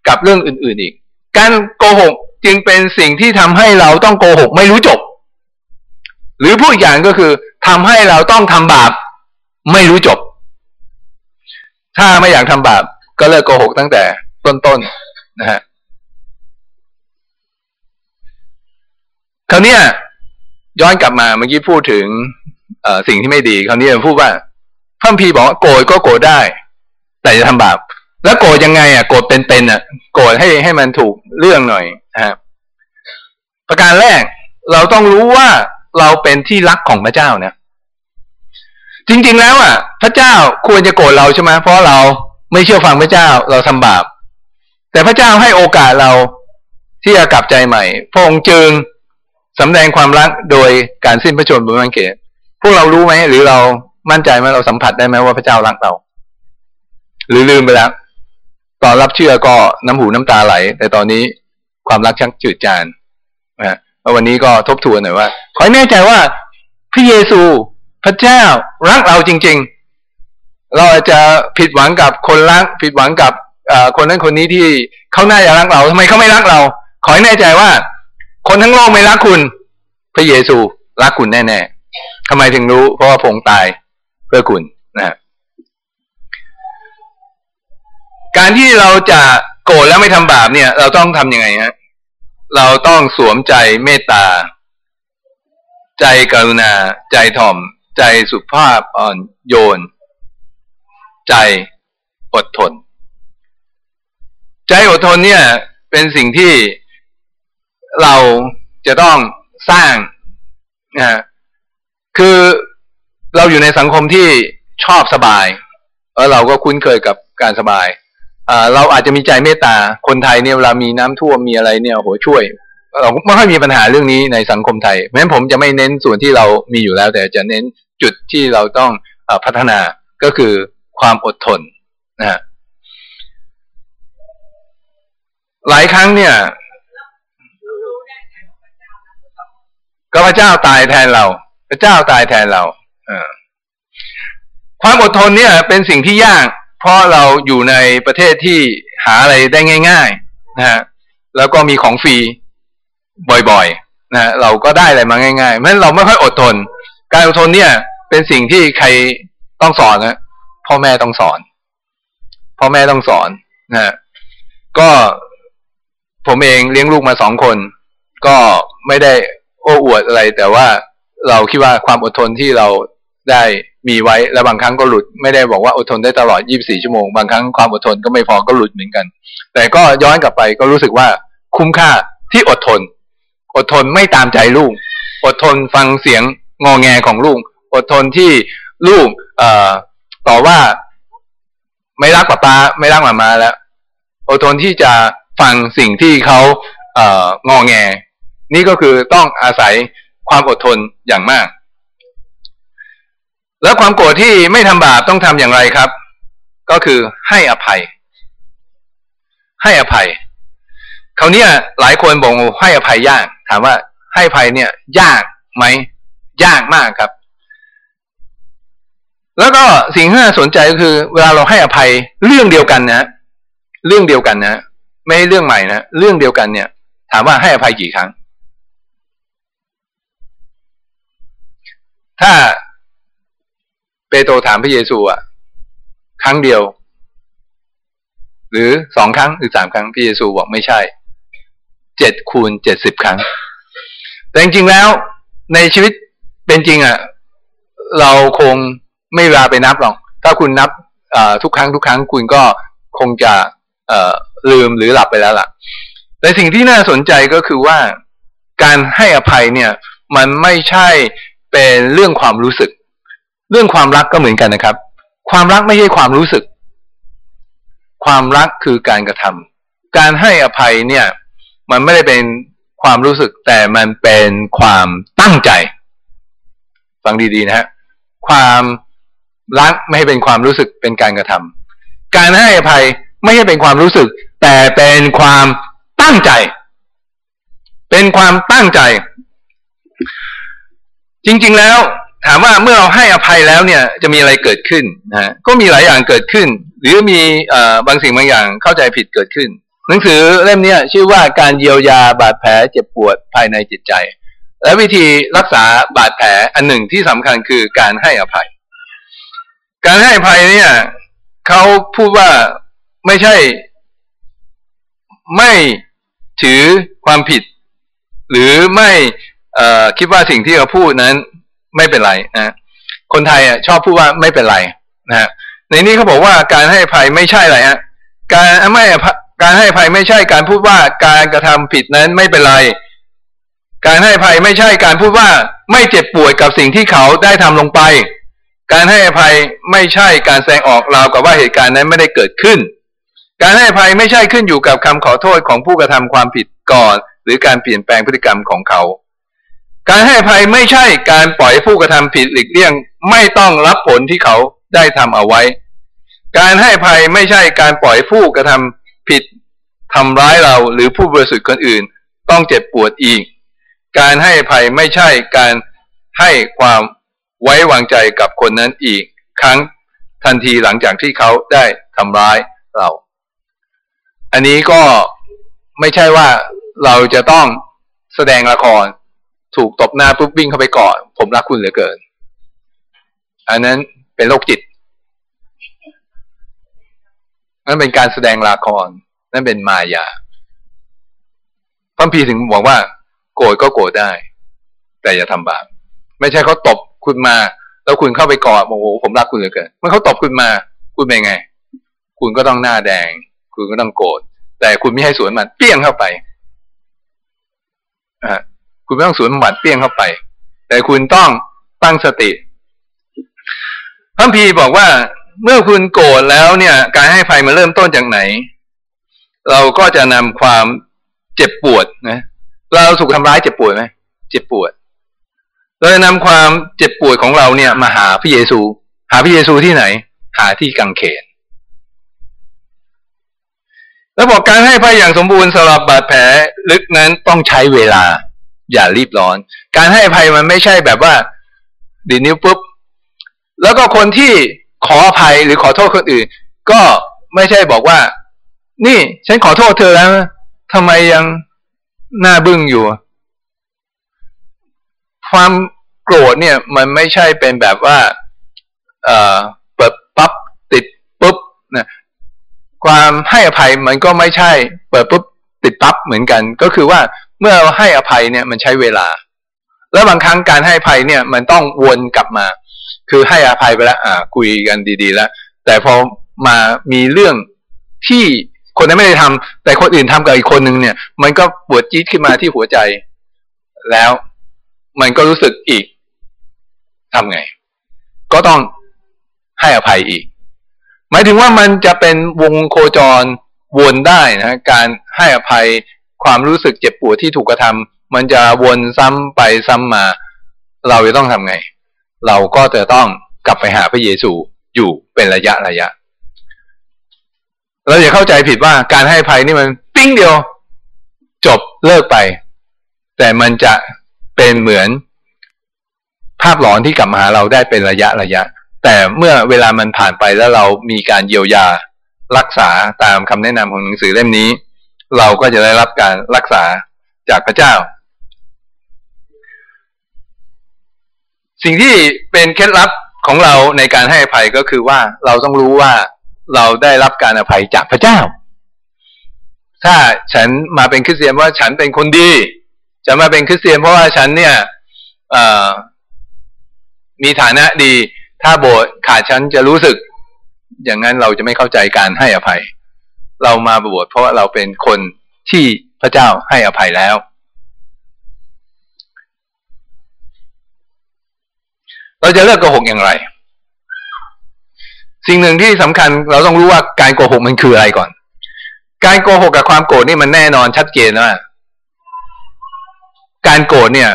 กับเรื่องอื่น ๆอีก การโกหกจึงเป็นสิ่งที่ทำให้เราต้องโกหกไม่รู้จบ หรือพูดอีกอย่างก็คือทำให้เราต้องทำบาปไม่รู้จบ ถ้าไม่อยากทำบาปก็เลิกโกหกตั้งแต่ต้นๆนะฮะคราวนี้ย้อนกลับมาเมื่อกี้พูดถึงสิ่งที่ไม่ดีคราวนี้พูดว่าพระพีบอกว่าโกรธก็โกรธได้ แต่จะทำบาป แล้วโกรธยังไง อะ โกรธเป็นๆอะ โกรธให้ให้มันถูกเรื่องหน่อยนะครับประการแรกเราต้องรู้ว่าเราเป็นที่รักของพระเจ้านะ จริง ๆ แล้วอะ พระเจ้าควรจะโกรธเราใช่ไหมเพราะเราไม่เชื่อฟังพระเจ้าเราทำบาป แต่พระเจ้าให้โอกาสเราที่จะกลับใจใหม่ พระองค์จึงสำแดงความรักโดยการสิ้นพระชนม์บนมังเกตพวกเรารู้ไหมหรือเรามั่นใจไหมเราสัมผัสได้ไหมว่าพระเจ้ารักเรา หรือลืมไปแล้วตอนรับเชื่อก็น้ำหูน้ำตาไหล แต่ตอนนี้ความรักชักจืดจานนะวันนี้ก็ทบทวนหน่อยว่า ขอให้แน่ใจว่าพระเยซู พระเจ้ารักเราจริง ๆ เราจะผิดหวังกับคนรัก ผิดหวังกับคนนั้นคนนี้ที่เขาน้าจะรักเราทำไมเขาไม่รักเรา ขอให้แน่ใจว่า คนทั้งโลกไม่รักคุณ พระเยซูรักคุณแน่ๆทำไมถึงรู้ เพราะว่าพงตายเพื่อคุณนะการที่เราจะโกรธแล้วไม่ทำบาปเนี่ย เราต้องทำยังไงฮะเราต้องสวมใจเมตตา ใจกรุณา ใจถ่อม ใจสุภาพอ่อนโยน ใจอดทน ใจอดทนเนี่ย เป็นสิ่งที่เราจะต้องสร้างนะคือเราอยู่ในสังคมที่ชอบสบายแล้วเราก็คุ้นเคยกับการสบายเราอาจจะมีใจเมตตา คนไทยเนี่ยเวลามีน้ำท่วมมีอะไรเนี่ยโหช่วย เราไม่ค่อยมีปัญหาเรื่องนี้ในสังคมไทยเพราะฉะนั้นผมจะไม่เน้นส่วนที่เรามีอยู่แล้ว แต่จะเน้น จุดที่เราต้องอพัฒนาก็คือความอดทนนะฮะหลายครั้งเนี่ย ก็พระเจ้าตายแทนเรา พระเจ้าตายแทนเราความอดทนเนี่ย เป็นสิ่งที่ยาก เพราะเราอยู่ในประเทศที่หาอะไรได้ง่าย ๆ นะฮะแล้วก็มีของฟรีบ่อยๆนะเราก็ได้อะไรมาง่ายๆเพราะฉะนั้นเราไม่ค่อยอดทน การอดทนเนี่ย เป็นสิ่งที่ใครต้องสอนนะพ่อแม่ต้องสอน พ่อแม่ต้องสอนนะก็ผมเองเลี้ยงลูกมาสองคน ก็ไม่ได้โอ้อวดอะไร แต่ว่าเราคิดว่าความอดทนที่เราได้มีไว้แล้วบางครั้งก็หลุด ไม่ได้บอกว่าอดทนได้ตลอด 24 ชั่วโมง บางครั้งความอดทนก็ไม่พอก็หลุดเหมือนกัน แต่ก็ย้อนกลับไปก็รู้สึกว่าคุ้มค่าที่อดทน อดทนไม่ตามใจลูก อดทนฟังเสียง งอแงของลูก อดทนที่ลูกเอ่อต่อว่าไม่รักป้าป้าไม่รักหมามาแล้วอดทนที่จะฟังสิ่งที่เขาเอ่องอแง นี่ก็คือต้องอาศัยความอดทนอย่างมาก แล้วความโกรธที่ไม่ทำบาปต้องทำอย่างไรครับ ก็คือให้อภัย ให้อภัยเขาเนี้ยหลายคนบอกให้อภัยยาก ถามว่าให้อภัยเนี่ย ยากไหม ยากมากครับ แล้วก็สิ่งที่น่าสนใจก็คือ เวลาเราให้อภัยเรื่องเดียวกันนะเรื่องเดียวกันนะไม่เรื่องใหม่นะเรื่องเดียวกันเนี่ย ถามว่าให้อภัยกี่ครั้ง ถ้าเปโตรถามพระเยซูอะครั้งเดียว หรือสองครั้งหรือสามครั้งพระเยซูบอกไม่ใช่เจ็ดคูณเจ็ดสิบครั้ง แต่จริงๆแล้วในชีวิต เป็นจริงอะ เราคงไม่เวลาไปนับหรอก ถ้าคุณนับทุกครั้งทุกครั้งคุณก็คงจะลืมหรือหลับไปแล้วล่ะ แต่สิ่งที่น่าสนใจก็คือว่าการให้อภัยเนี่ย มันไม่ใช่เป็นเรื่องความรู้สึก เรื่องความรักก็เหมือนกันนะครับ ความรักไม่ใช่ความรู้สึก ความรักคือการกระทำการให้อภัยเนี่ย มันไม่ได้เป็นความรู้สึกแต่มันเป็นความตั้งใจ ฟังดีๆนะฮะความรักไม่ให้เป็นความรู้สึกเป็นการกระทำการให้อภัยไม่ใช่เป็นความรู้สึก แต่เป็นความตั้งใจ เป็นความตั้งใจ จริง ๆ แล้ว ถามว่าเมื่อเราให้อภัยแล้วเนี่ย จะมีอะไรเกิดขึ้นนะก็มีหลายอย่างเกิดขึ้น หรือมีบางสิ่งบางอย่างเข้าใจผิดเกิดขึ้นหนังสือเล่มนี้ชื่อว่าการเยียวยาบาดแผลเจ็บปวดภายในจิตใจ และวิธีรักษาบาดแผลอันหนึ่งที่สำคัญคือการให้อภัย การให้อภัยเนี่ยเขาพูดว่าไม่ใช่ ไม่ถือความผิด หรือไม่คิดว่าสิ่งที่เขาพูดนั้นไม่เป็นไรนะคนไทยอะชอบพูดว่าไม่เป็นไรนะฮะในนี้เขาบอกว่าการให้อภัยไม่ใช่อะไรฮะการไม่การให้อภัยไม่ใช่การพูดว่าการกระทำผิดนั้นไม่เป็นไร การให้ภัยไม่ใช่การพูดว่าไม่เจ็บป่วยกับสิ่งที่เขาได้ทำลงไป การให้อภัยไม่ใช่การแสดงออกราวกับว่าเหตุการณ์นั้นไม่ได้เกิดขึ้น การให้อภัยไม่ใช่ขึ้นอยู่กับคำขอโทษของผู้กระทำความผิดก่อน หรือการเปลี่ยนแปลงพฤติกรรมของเขา การให้อภัยไม่ใช่การปล่อยผู้กระทำผิดหลีกเลี่ยง ไม่ต้องรับผลที่เขาได้ทำเอาไว้ การให้อภัยไม่ใช่การปล่อยผู้กระทำผิดทำร้ายเราหรือผู้บริสุทธิ์คนอื่น ต้องเจ็บปวดอีก การให้ภัยไม่ใช่การให้ความไว้วางใจกับคนนั้นอีกครั้งทันทีหลังจากที่เขาได้ทำร้ายเรา อันนี้ก็ไม่ใช่ว่าเราจะต้องแสดงละคร ถูกตบหน้าปุ๊บวิ่งเข้าไปกอดผมรักคุณเหลือเกิน อันนั้นเป็นโรคจิตนั่นเป็นการแสดงละคร นั่นเป็นมายาพัมพีถึงบอกว่า โกรธก็โกรธได้ แต่อย่าทำบาปไม่ใช่เขาตบคุณมา แล้วคุณเข้าไปกอดโอ้โหผมรักคุณเหลือเกินเมื่อเขาตบคุณมา คุณเป็นไง คุณก็ต้องหน้าแดง คุณก็ต้องโกรธแต่คุณไม่ให้สวนมันเปี้ยงเข้าไปอ่าคุณไม่ต้องสวนมันเปี้ยงเข้าไป แต่คุณต้องตั้งสติพระพีบอกว่าเมื่อคุณโกรธแล้วเนี่ย การให้ภัยมาเริ่มต้นจากไหน เราก็จะนำความเจ็บปวดนะ เราถูกทำร้ายเจ็บปวดไหมเจ็บปวดเราจะนำความเจ็บปวดของเราเนี่ย มาหาพระเยซู หาพระเยซูที่ไหน หาที่กังเขน แล้วบอกการให้ภัยอย่างสมบูรณ์สำหรับบาดแผลลึกนั้นต้องใช้เวลา อย่ารีบร้อน การให้ภัยมันไม่ใช่แบบว่าดีนิ้วปุ๊บ แล้วก็คนที่ขออภัยหรือขอโทษคนอื่น ก็ไม่ใช่บอกว่า นี่ฉันขอโทษเธอแล้วทำไมยัง หน้าบึ้งอยู่ ความโกรธเนี่ย มันไม่ใช่เป็นแบบว่า เอ่อเปิดปั๊บติดปุ๊บนะความให้อภัยมันก็ไม่ใช่ เปิดปุ๊บติดปั๊บเหมือนกัน ก็คือว่าเมื่อเราให้อภัยเนี่ยมันใช้เวลา แล้วบางครั้งการให้อภัยเนี่ย มันต้องวนกลับมา คือให้อภัยไปแล้ว อ่า คุยกันดี ๆ แล้ว แต่พอมามีเรื่องที่ คนนั้นไม่ได้ทำแต่คนอื่นทำกับอีกคนหนึ่งเนี่ย มันก็ปวดจี๊ดขึ้นมาที่หัวใจ แล้วมันก็รู้สึกอีกทำไง ก็ต้องให้อภัยอีก หมายถึงว่ามันจะเป็นวงโคจรวนได้นะการให้อภัยความรู้สึกเจ็บปวดที่ถูกกระทำมันจะวนซ้ำไปซ้ำมา เราจะต้องทำไง เราก็จะต้องกลับไปหาพระเยซูอยู่เป็นระยะระยะ เราอย่าเข้าใจผิดว่าการให้ภัยนี่มันปิ้งเดียว จบเลิกไป แต่มันจะเป็นเหมือนภาพหลอนที่กลับมาหาเราได้เป็นระยะระยะ แต่เมื่อเวลามันผ่านไปแล้วเรามีการเยียวยารักษาตามคำแนะนำของหนังสือเล่มนี้ เราก็จะได้รับการรักษาจากพระเจ้า สิ่งที่เป็นเคล็ดลับของเราในการให้อภัยก็คือว่าเราต้องรู้ว่า เราได้รับการอภัยจากพระเจ้า ถ้าฉันมาเป็นคริสเตียนว่าฉันเป็นคนดี จะมาเป็นคริสเตียนเพราะว่าฉันเนี่ยมีฐานะดี ถ้าโบสถ์ขาดฉันจะรู้สึก อย่างนั้นเราจะไม่เข้าใจการให้อภัย เรามาบสถ์เพราะว่าเราเป็นคนที่พระเจ้าให้อภัยแล้ว เราจะเลิกโกหกอย่างไร สิ่งหนึ่งที่สำคัญเราต้องรู้ว่าการโกหกมันคืออะไรก่อน การโกหกกับความโกรธนี่มันแน่นอนชัดเจนว่าการโกรธเนี่ย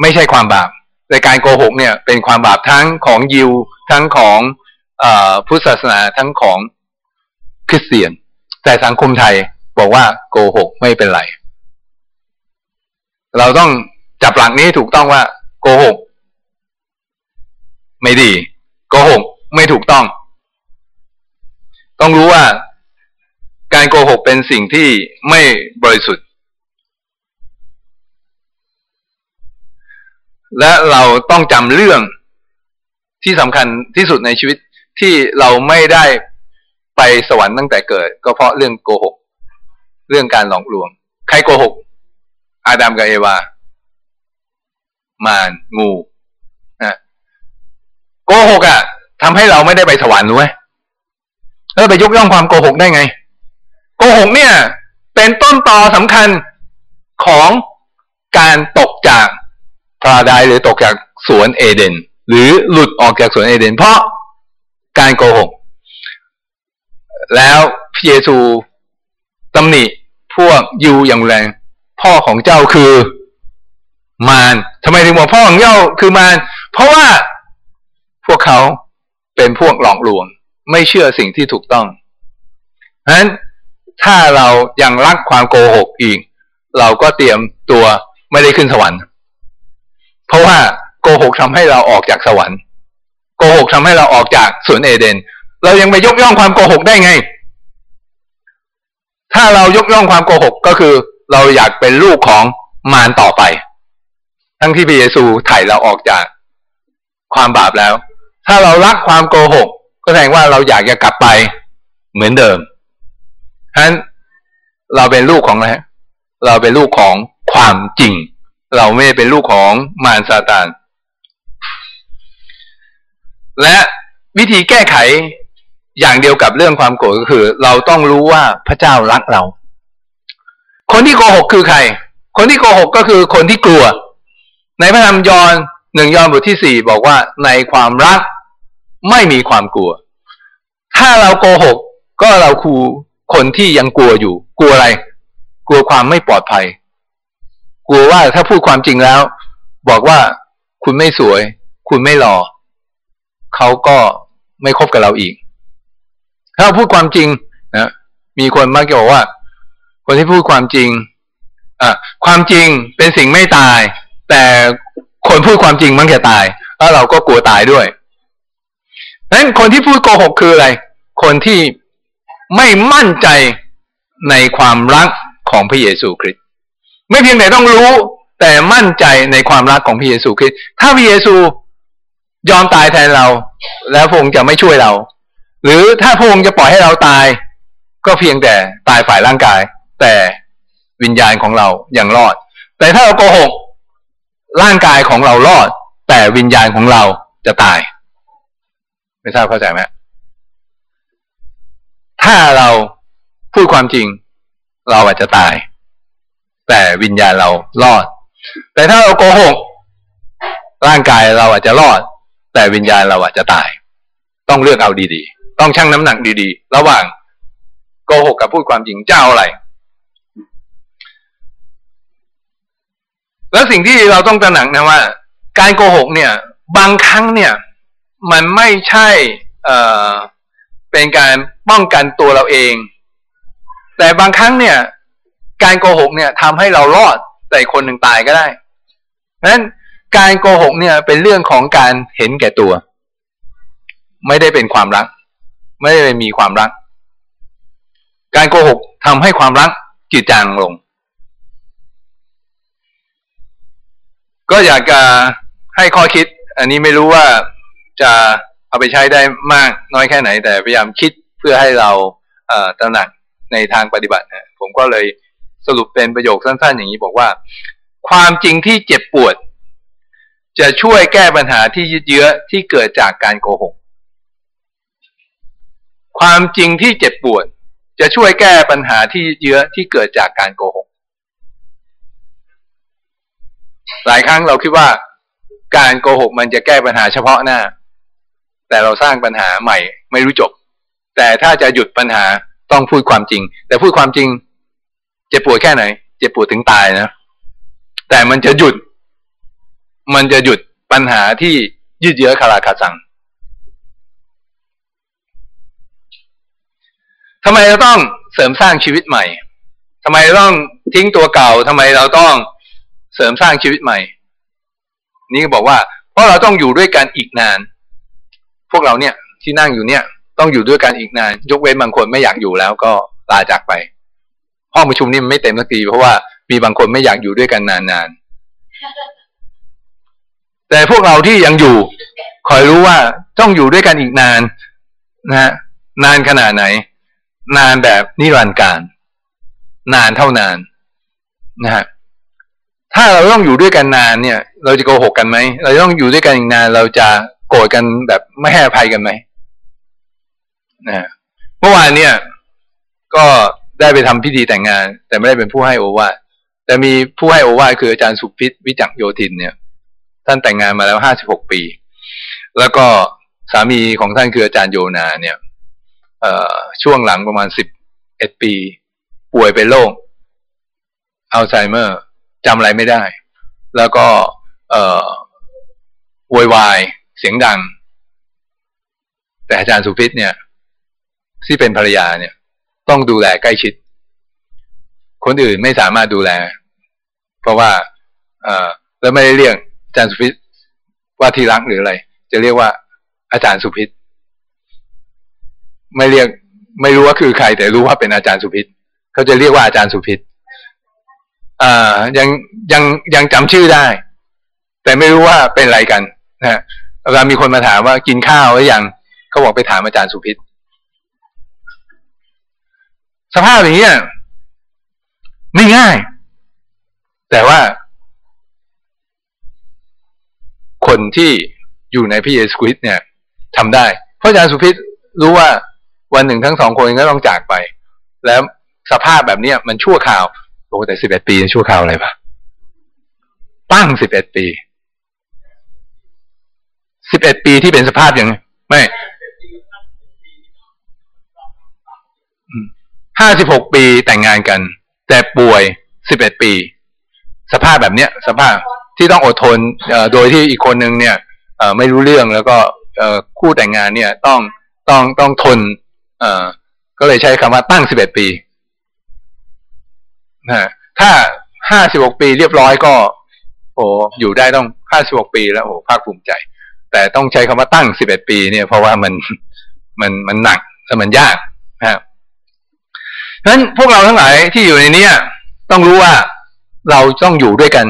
ไม่ใช่ความบาปในการโกหกเนี่ย เป็นความบาปทั้งของยิวทั้งของอพุทธศาสนาทั้งของคริสเตียน แต่สังคมไทยบอกว่าโกหกไม่เป็นไร เราต้องจับหลักนี้ถูกต้องว่าโกหกไม่ดีโกหกไม่ถูกต้อง ต้องรู้ว่าการโกหกเป็นสิ่งที่ไม่บริสุทธิ์ และเราต้องจำเรื่องที่สำคัญที่สุดในชีวิตที่เราไม่ได้ไปสวรรค์ตั้งแต่เกิด ก็เพราะเรื่องโกหก เรื่องการหลอกลวง ใครโกหก อาดัมกับเอวา มารงูนะโกหกอะ่ะทำให้เราไม่ได้ไปสวรรค์รู้ไหม แล้วไปยกย่องความโกหกได้ไง โกหกเนี่ย เป็นต้นตอสำคัญของการตกจากพระดายหรือตกจากสวนเอเดน หรือหลุดออกจากสวนเอเดน เพราะการโกหก แล้วพระเยซูตำหนิพวกยูอย่างแรง พ่อของเจ้าคือมารทำไมถึงบอกพ่อของเจ้าคือมารเพราะว่าพวกเขาเป็นพวกหลอกลวง ไม่เชื่อสิ่งที่ถูกต้องฉะนั้นถ้าเรายังรักความโกหกอีก เราก็เตรียมตัวไม่ได้ขึ้นสวรรค์ เพราะว่าโกหกทำให้เราออกจากสวรรค์ โกหกทำให้เราออกจากสวนเอเดน เรายังไปยกย่องความโกหกได้ไง ถ้าเรายกย่องความโกหกก็คือ เราอยากเป็นลูกของมารต่อไป ทั้งที่พระเยซูไถ่เราออกจากความบาปแล้ว ถ้าเรารักความโกหก ก็แสดงว่าเราอยากจะกลับไปเหมือนเดิมฉะนั้นเราเป็นลูกของอะไรเราเป็นลูกของความจริง เราไม่ได้เป็นลูกของมารซาตาน และวิธีแก้ไขอย่างเดียวกับเรื่องความโกรธก็คือ เราต้องรู้ว่าพระเจ้ารักเรา คนที่โกหกคือใคร คนที่โกหกก็คือคนที่กลัว ในพระธรรมยอห์นหนึ่งยอห์นบทที่สี่บอกว่าในความรัก ไม่มีความกลัว ถ้าเราโกหก ก็เราคูคนที่ยังกลัวอยู่ กลัวอะไร กลัวความไม่ปลอดภัย กลัวว่าถ้าพูดความจริงแล้ว บอกว่าคุณไม่สวย คุณไม่หล่อเขาก็ไม่คบกับเราอีก ถ้าพูดความจริงนะมีคนมักจะบอกว่า คนที่พูดความจริงอะความจริงเป็นสิ่งไม่ตาย แต่คนพูดความจริงมักจะตายแล้วเราก็กลัวตายด้วย นั้นคนที่พูดโกหกคืออะไร คนที่ไม่มั่นใจในความรักของพระเยซูคริสต์ไม่เพียงแต่ต้องรู้ แต่มั่นใจในความรักของพระเยซูคริสต์ถ้าพระเยซูยอมตายแทนเรา แล้วพระองค์จะไม่ช่วยเรา หรือถ้าพระองค์จะปล่อยให้เราตาย ก็เพียงแต่ตายฝ่ายร่างกาย แต่วิญญาณของเราอยังรอด แต่ถ้าเราโกหกร่างกายของเรารอด แต่วิญญาณของเราจะตาย ไม่ทราบเข้าใจไหมถ้าเราพูดความจริง เราอาจจะตาย แต่วิญญาณเรารอด แต่ถ้าเราโกหกร่างกายเราอาจจะรอด แต่วิญญาณเราอาจจะตาย ต้องเลือกเอาดีๆ ต้องชั่งน้ำหนักดีๆ ระหว่างโกหกกับพูดความจริงเจ้าอะไร แล้วสิ่งที่เราต้องตระหนักนะว่า การโกหกเนี่ย บางครั้งเนี่ย มันไม่ใช่เอ่อเป็นการป้องกันตัวเราเอง แต่บางครั้งเนี่ย การโกหกเนี่ยทำให้เรารอดแต่คนหนึ่งตายก็ได้นั้นการโกหกเนี่ยเป็นเรื่องของการเห็นแก่ตัว ไม่ได้เป็นความรัก ไม่ได้มีความรัก การโกหกทำให้ความรักจืดจางลง ก็อยากจะให้ข้อคิด อันนี้ไม่รู้ว่า จะเอาไปใช้ได้มากน้อยแค่ไหน แต่พยายามคิดเพื่อให้เราเตระหนักในทางปฏิบัตินะผมก็เลยสรุปเป็นประโยคสั้น ๆ อย่างนี้บอกว่า ความจริงที่เจ็บปวด จะช่วยแก้ปัญหาที่ยืดเยื้อที่เกิดจากการโกหก ความจริงที่เจ็บปวด จะช่วยแก้ปัญหาที่ยืดเยื้อที่เกิดจากการโกหก หลายครั้งเราคิดว่าการโกหกมันจะแก้ปัญหาเฉพาะหน้า แต่เราสร้างปัญหาใหม่ไม่รู้จบ แต่ถ้าจะหยุดปัญหาต้องพูดความจริง แต่พูดความจริง เจ็บปวดแค่ไหน เจ็บปวดถึงตายนะ แต่มันจะหยุด มันจะหยุดปัญหาที่ยืดเยื้อคาราคาซังทำไมเราต้องเสริมสร้างชีวิตใหม่ทำไมเราต้องทิ้งตัวเก่าทำไมเราต้องเสริมสร้างชีวิตใหม่ นี่ก็บอกว่า เพราะเราต้องอยู่ด้วยกันอีกนาน วกเราเนี่ยที่นั่งอยู่เนี่ย ต้องอยู่ด้วยกันอีกนานยกเว้นบางคนไม่อยากอยู่แล้วก็ลาจากไป ห้องประชุมนี่มันไม่เต็มสักทีเพราะว่ามีบางคนไม่อยากอยู่ด้วยกันนานๆแต่พวกเราที่ยังอยู่คอยรู้ว่าต้องอยู่ด้วยกันอีกนานนะฮะนานขนาดไหน นานแบบนิรันดร์การ นานเท่านานนะฮะถ้าเราต้องอยู่ด้วยกันนานเนี่ย เราจะโกหกกันไหมเราต้องอยู่ด้วยกันอีกนาน เราจะ โกรธกันแบบไม่ให้อภัยกันไหมนะเมื่อวานเนี่ย ก็ได้ไปทำพิธีแต่งงาน แต่ไม่ได้เป็นผู้ให้โอวาทแต่มีผู้ให้โอวาทคืออาจารย์สุพิษวิจักโยธินเนี่ย ท่านแต่งงานมาแล้วห้าสิบหกปี แล้วก็สามีของท่านคืออาจารย์โยนาเนี่ยเอ่อช่วงหลังประมาณสิบเอ็ดปี ป่วยเป็นโรคอัลไซเมอร์จำอะไรไม่ได้ แล้วก็เอ่อวยวาย สียงดัง แต่อาจารย์สุพิษเนี่ย ที่เป็นภรรยาเนี่ย ต้องดูแลใกล้ชิด คนอื่นไม่สามารถดูแล เพราะว่าเออแล้วไม่ได้เรียกอาจารย์สุพิษว่าที่รักหรืออะไร จะเรียกว่า อาจารย์สุพิษไม่เรียก ไม่รู้ว่าคือใคร แต่รู้ว่าเป็นอาจารย์สุพิษเขาจะเรียกว่าอาจารย์สุพิษอ่ายังยังยังจำชื่อได้ แต่ไม่รู้ว่าเป็นอะไรกันนะ เวลามีคนมาถามว่ากินข้าวหรือยังเขาบอกไปถามอาจารย์สุพิษสภาพอย่างนี้ไม่ง่าย แต่ว่า คนที่อยู่ในพี่เยซูคริสต์เนี่ยทำได้ เพราะอาจารย์สุพิษรู้ว่าวันหนึ่งทั้งสองคนก็ต้องจากไป แล้วสภาพแบบเนี้ยมันชั่วข่าวโอ้แต่สิบเอ็ดปีชั่วข่าวอะไรปะตั้งสิบเอ็ดปี สิบเอ็ดปีที่เป็นสภาพอย่างไม่ห้าสิบหกปีแต่งงานกัน แต่ป่วยสิบเอ็ดปี สภาพแบบเนี้ย สภาพที่ต้องอดทนโดยที่อีกคนนึงเนี่ยไม่รู้เรื่องแล้วก็คู่แต่งงานเนี่ยต้องต้องต้องทนก็เลยใช้คำว่าตั้งสิบเอ็ดปีนะถ้าห้าสิบหกปีเรียบร้อยก็ โอ้อยู่ได้ต้องห้าสิบหกปีแล้วโอ้ภาคภูมิใจ แต่ต้องใช้คำว่าตั้งสิบเอ็ดปีเนี่ยเพราะว่ามันมันมันหนักและมันยากนะเพราะฉะนั้นพวกเราทั้งหลายที่อยู่ในนี้ต้องรู้ว่าเราต้องอยู่ด้วยกัน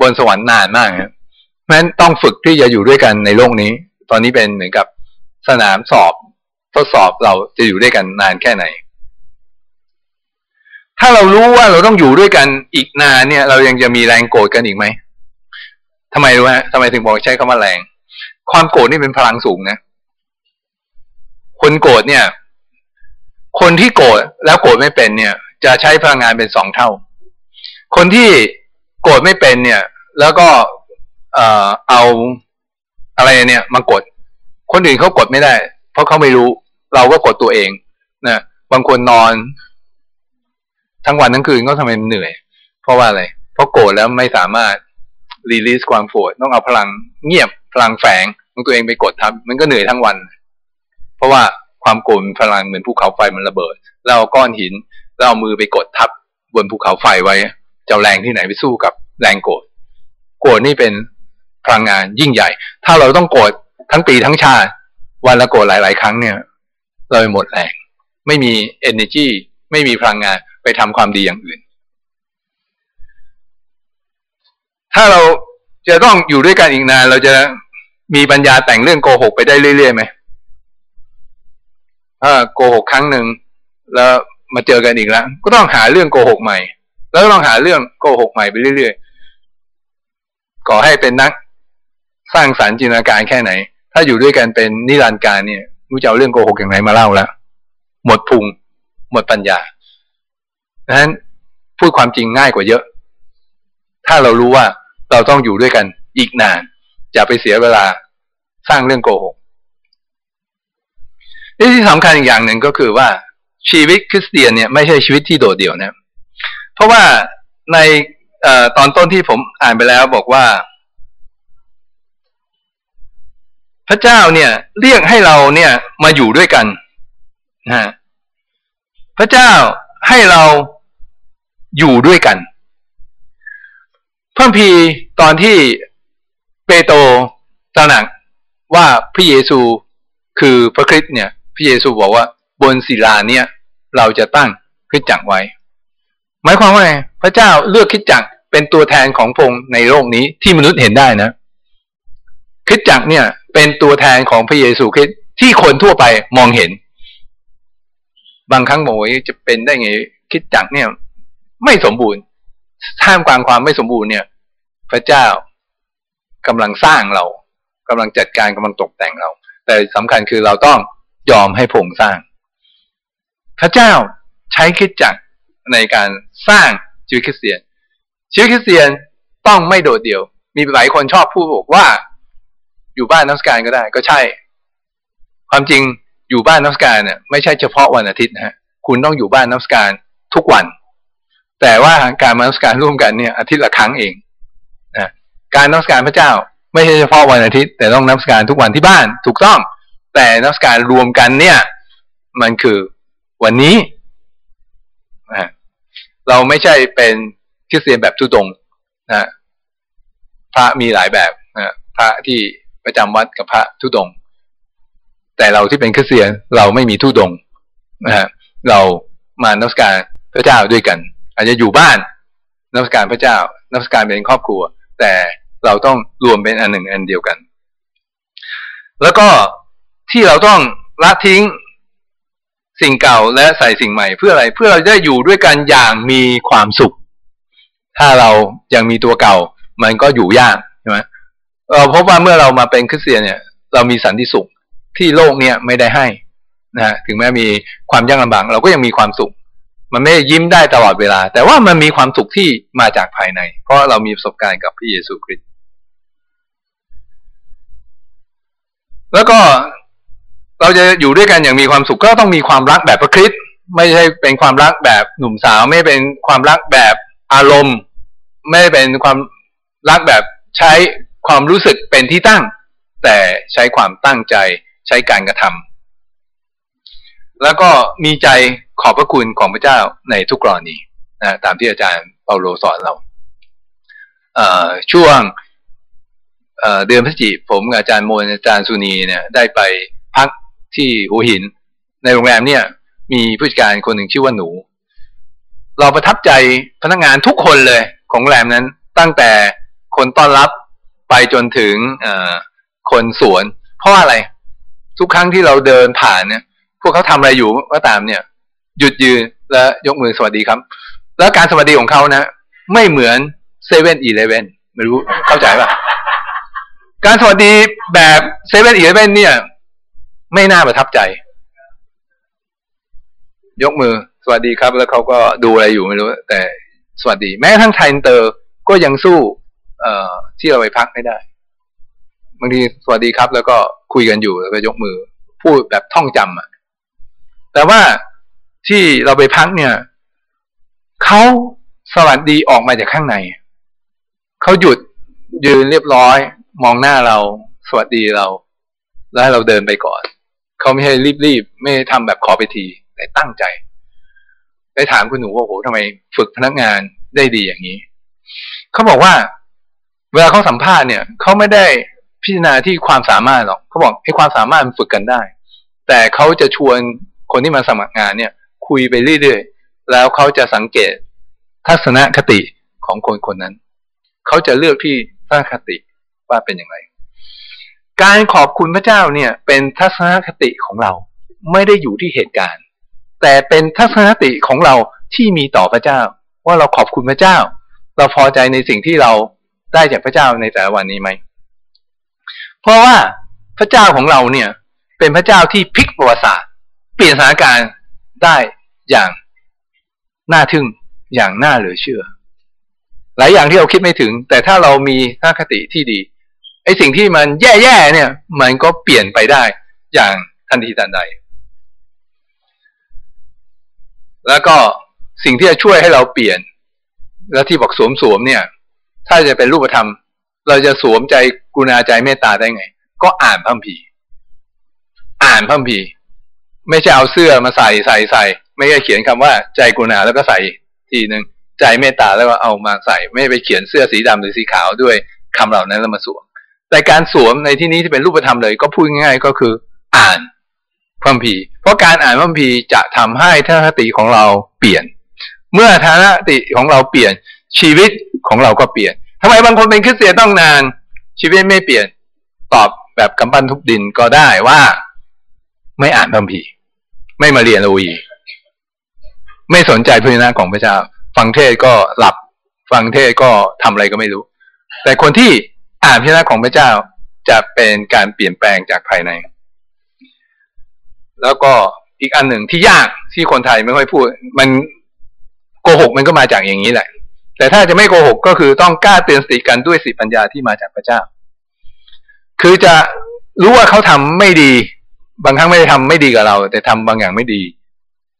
บนสวรรค์นานมากครับเพราะฉะนั้นต้องฝึกที่จะอยู่ด้วยกันในโลกนี้ ตอนนี้เป็นเหมือนกับสนามสอบทดสอบเราจะอยู่ด้วยกันนานแค่ไหน ถ้าเรารู้ว่าเราต้องอยู่ด้วยกันอีกนานเนี่ย เรายังจะมีแรงโกรธกันอีกไหมทำไมรู้ฮะทำไมถึงบอกใช้คำว่าแรง ความโกรธนี่เป็นพลังสูงนะ คนโกรธเนี่ย คนที่โกรธแล้วโกรธไม่เป็นเนี่ย จะใช้พลังงานเป็นสองเท่า คนที่โกรธไม่เป็นเนี่ย แล้วก็เอ่อเอาอะไรเนี่ยมากด คนอื่นเขากดไม่ได้ เพราะเขาไม่รู้ เราก็กดตัวเองนะบางคนนอน ทั้งวันทั้งคืนก็ทำไมเหนื่อย เพราะว่าอะไร เพราะโกรธแล้วไม่สามารถรีลิสความโกรธต้องเอาพลังเงียบพลังแฝง ของตัวเองไปกดทำมันก็เหนื่อยทั้งวัน เพราะว่าความโกรธพลังเหมือนภูเขาไฟมันระเบิดเราก้อนหินเราเอามือไปกดทับบนภูเขาไฟไว้จะแรงที่ไหนไปสู้กับแรงโกรธโกรธนี่เป็นพลังงานยิ่งใหญ่ ถ้าเราต้องโกรธทั้งปีทั้งชาติ วันละโกรธหลาย ๆ ครั้งเนี่ย เราหมดแรงไม่มี energy ไม่มีพลังงานไปทำความดีอย่างอื่น ถ้าเราจะต้องอยู่ด้วยกันอีกนานเราจะ มีปัญญาแต่งเรื่องโกหกไปได้เรื่อยๆไหมถ้าโกหกครั้งหนึ่งแล้วมาเจอกันอีกแล้ว ก็ต้องหาเรื่องโกหกใหม่ แล้วก็ต้องหาเรื่องโกหกใหม่ไปเรื่อยๆก่อให้เป็นนักสร้างสารรค์จินตนาการแค่ไหน ถ้าอยู่ด้วยกันเป็นนิรันดร์การเนี่ยรู้จะเอาเรื่องโกหกอย่างไรมาเล่าแล้วหมดพุง หมดปัญญาดังนั้นพูดความจริงง่ายกว่าเยอะ ถ้าเรารู้ว่าเราต้องอยู่ด้วยกันอีกนาน อย่าไปเสียเวลาสร้างเรื่องโกหกที่สำคัญอีกอย่างหนึ่งก็คือว่าชีวิตคริสเตียนเนี่ยไม่ใช่ชีวิตที่โดดเดี่ยวนะ เพราะว่าในอตอนต้นที่ผมอ่านไปแล้วบอกว่า พระเจ้าเนี่ย เรียกให้เราเนี่ยมาอยู่ด้วยกันนะพระเจ้าให้เราอยู่ด้วยกันพระพีตอนที่ เปโตรตระหนักว่าพระเยซูคือพระคริสต์เนี่ย พระเยซูบอกว่าบนศิลาเนี่ย เราจะตั้งคริสจักรไว้ หมายความว่าไงพระเจ้าเลือกคริสจักรเป็นตัวแทนของพงในโลกนี้ที่มนุษย์เห็นได้นะคริสจักรเนี่ย เป็นตัวแทนของพระเยซูคริสต์ที่คนทั่วไปมองเห็น บางครั้งบอกว่าจะเป็นได้ไงคริสจักรเนี่ย ไม่สมบูรณ์ท่ามกลางความไม่สมบูรณ์เนี่ย พระเจ้า กำลังสร้างเรากำลังจัดการกำลังตกแต่งเรา แต่สำคัญคือเราต้องยอมให้พงสร้าง พระเจ้าใช้คิดจักในการสร้างชีวิตคริสเตียน ชีวิตคริสเตียนต้องไม่โดดเดี่ยว มีหลายคนชอบพูดบอกว่า อยู่บ้านนักการก็ได้ ก็ใช่ ความจริงอยู่บ้านนักการเนี่ยไม่ใช่เฉพาะวันอาทิตย์นะฮะคุณต้องอยู่บ้านนักการทุกวัน แต่ว่าการมานักการร่วมกันเนี่ยอาทิตย์ละครั้งเอง การนักการพระเจ้า ไม่ใช่เฉพาะวันอาทิตย์ แต่ต้องนักการทุกวันที่บ้านถูกต้อง แต่นักการรวมกันเนี่ย มันคือวันนี้เราไม่ใช่เป็นคริสเตียนแบบทุดงนะพระมีหลายแบบนะพระที่ประจำวัดกับพระทุดง แต่เราที่เป็นคริสเตียนเราไม่มีทุดงนะฮะเรามานักการพระเจ้าด้วยกัน อาจจะอยู่บ้านนักการพระเจ้านักการเป็นครอบครัว แต่ เราต้องรวมเป็นอันหนึ่งอันเดียวกัน แล้วก็ที่เราต้องละทิ้งสิ่งเก่าและใส่สิ่งใหม่เพื่ออะไรเพื่อเราได้อยู่ด้วยกันอย่างมีความสุข ถ้าเรายังมีตัวเก่า มันก็อยู่ยากใช่ไหมเราพบว่าเมื่อเรามาเป็นคริสเตียนเนี่ย เรามีสันติสุขที่โลกเนี่ยไม่ได้ให้นะถึงแม้มีความยากลำบากเราก็ยังมีความสุข มันไม่ยิ้มได้ตลอดเวลา แต่ว่ามันมีความสุขที่มาจากภายใน เพราะเรามีประสบการณ์กับพระเยซูคริสต์ แล้วก็เราจะอยู่ด้วยกันอย่างมีความสุขก็ต้องมีความรักแบบพระคริสต์ไม่ใช่เป็นความรักแบบหนุ่มสาว ไม่เป็นความรักแบบอารมณ์ ไม่เป็นความรักแบบใช้ความรู้สึกเป็นที่ตั้ง แต่ใช้ความตั้งใจใช้การกระทำแล้วก็มีใจขอบพระคุณของพระเจ้าในทุกกรณีนะตามที่อาจารย์เปาโลสอนเราช่วง เดือนพฤศจิผมกับอาจารย์โมนอาจารย์สุนีเนี่ย ได้ไปพักที่หัวหิน ในโรงแรมเนี่ย มีผู้จัดการคนหนึ่งชื่อว่าหนู เราประทับใจพนักงานทุกคนเลยของโรงแรมนั้น ตั้งแต่คนต้อนรับไปจนถึงคนสวน เพราะอะไร ทุกครั้งที่เราเดินผ่านเนี่ย พวกเขาทำอะไรอยู่ก็ตามเนี่ย หยุดยืนและยกมือสวัสดีครับ แล้วการสวัสดีของเขานะ ไม่เหมือนเซเว่นอีเลเว่นไม่รู้เข้าใจปะ การสวัสดีแบบเซเว่นอีเลเว่นเนี่ย ไม่น่าประทับใจ ยกมือสวัสดีครับ แล้วเขาก็ดูอะไรอยู่ไม่รู้ แต่สวัสดี แม้ทั้งไทยเตอร์ก็ยังสู้ เอ่อที่เราไปพักไม่ได้บางทีสวัสดีครับ แล้วก็คุยกันอยู่แล้วก็ยกมือ พูดแบบท่องจำอะ แต่ว่าที่เราไปพักเนี่ยเขาสวัสดีออกมาจากข้างในเขาหยุดยืนเรียบร้อย มองหน้าเรา สวัสดีเรา แล้วให้เราเดินไปก่อน เขาไม่ให้รีบๆ ไม่ทำแบบขอไปที แต่ตั้งใจไปถามคุณหนูว่าโหทำไมฝึกพนักงานได้ดีอย่างนี้ เขาบอกว่า เวลาเขาสัมภาษณ์เนี่ยเขาไม่ได้พิจารณาที่ความสามารถหรอกเขาบอกให้ความสามารถมันฝึกกันได้ แต่เขาจะชวนคนที่มาสมัครงานเนี่ย คุยไปเรื่อยๆ แล้วเขาจะสังเกตทัศนคติของคนคนนั้น เขาจะเลือกที่ทัศนคติ ว่าเป็นอย่างไร การขอบคุณพระเจ้าเนี่ย เป็นทัศนคติของเราไม่ได้อยู่ที่เหตุการณ์ แต่เป็นทัศนคติของเราที่มีต่อพระเจ้า ว่าเราขอบคุณพระเจ้า เราพอใจในสิ่งที่เราได้จากพระเจ้าในแต่ละวันนี้ไหม เพราะว่าพระเจ้าของเราเนี่ย เป็นพระเจ้าที่พลิกประวัติศาสตร์เปลี่ยนสถานการณ์ได้อย่างน่าทึ่งอย่างน่าเหลือเชื่อ หลายอย่างที่เราคิดไม่ถึง แต่ถ้าเรามีทัศนคติที่ดี ไอ้สิ่งที่มันแย่ๆเนี่ย มันก็เปลี่ยนไปได้อย่างทันทีทันใด แล้วก็สิ่งที่จะช่วยให้เราเปลี่ยน แล้วที่บอกสวมสวมเนี่ย ถ้าจะเป็นรูปธรรม เราจะสวมใจกุณาใจเมตตาได้ไง ก็อ่านพัมพีอ่านพัมพีไม่ใช่เอาเสื้อมาใส่ใส่ใส่ไม่ใช่เขียนคำว่าใจกุณาแล้วก็ใส่ทีหนึ่งใจเมตตาแล้วก็เอามาใส่ ไม่ไปเขียนเสื้อสีดำหรือสีขาวด้วยคำเหล่านั้นแล้วมาสวม แต่การสวมในที่นี้ที่เป็นรูปธรรมเลย ก็พูดง่ายๆก็คือ อ่านพระพีเพราะการอ่านพระพีจะทำให้ทัศนคติของเราเปลี่ยน เมื่อทัศนคติของเราเปลี่ยนชีวิตของเราก็เปลี่ยนทำไมบางคนเป็นคริสเตียนต้องนาน ชีวิตไม่เปลี่ยนตอบแบบกำปั้นทุบดินก็ได้ว่า ไม่อ่านพระพีไม่มาเรียนโออีไม่สนใจพระนะของพระเจ้า ฟังเทศก็หลับ ฟังเทศก็ทำอะไรก็ไม่รู้ แต่คนที่ อ่านพระนะของพระเจ้าจะเป็นการเปลี่ยนแปลงจากภายใน แล้วก็อีกอันหนึ่งที่ยากที่คนไทยไม่ค่อยพูด มันโกหกมันก็มาจากอย่างนี้แหละ แต่ถ้าจะไม่โกหกก็คือต้องกล้าเตือนสติกันด้วยสติปัญญาที่มาจากพระเจ้า คือจะรู้ว่าเขาทำไม่ดี บางครั้งไม่ได้ทำไม่ดีกับเรา แต่ทำบางอย่างไม่ดี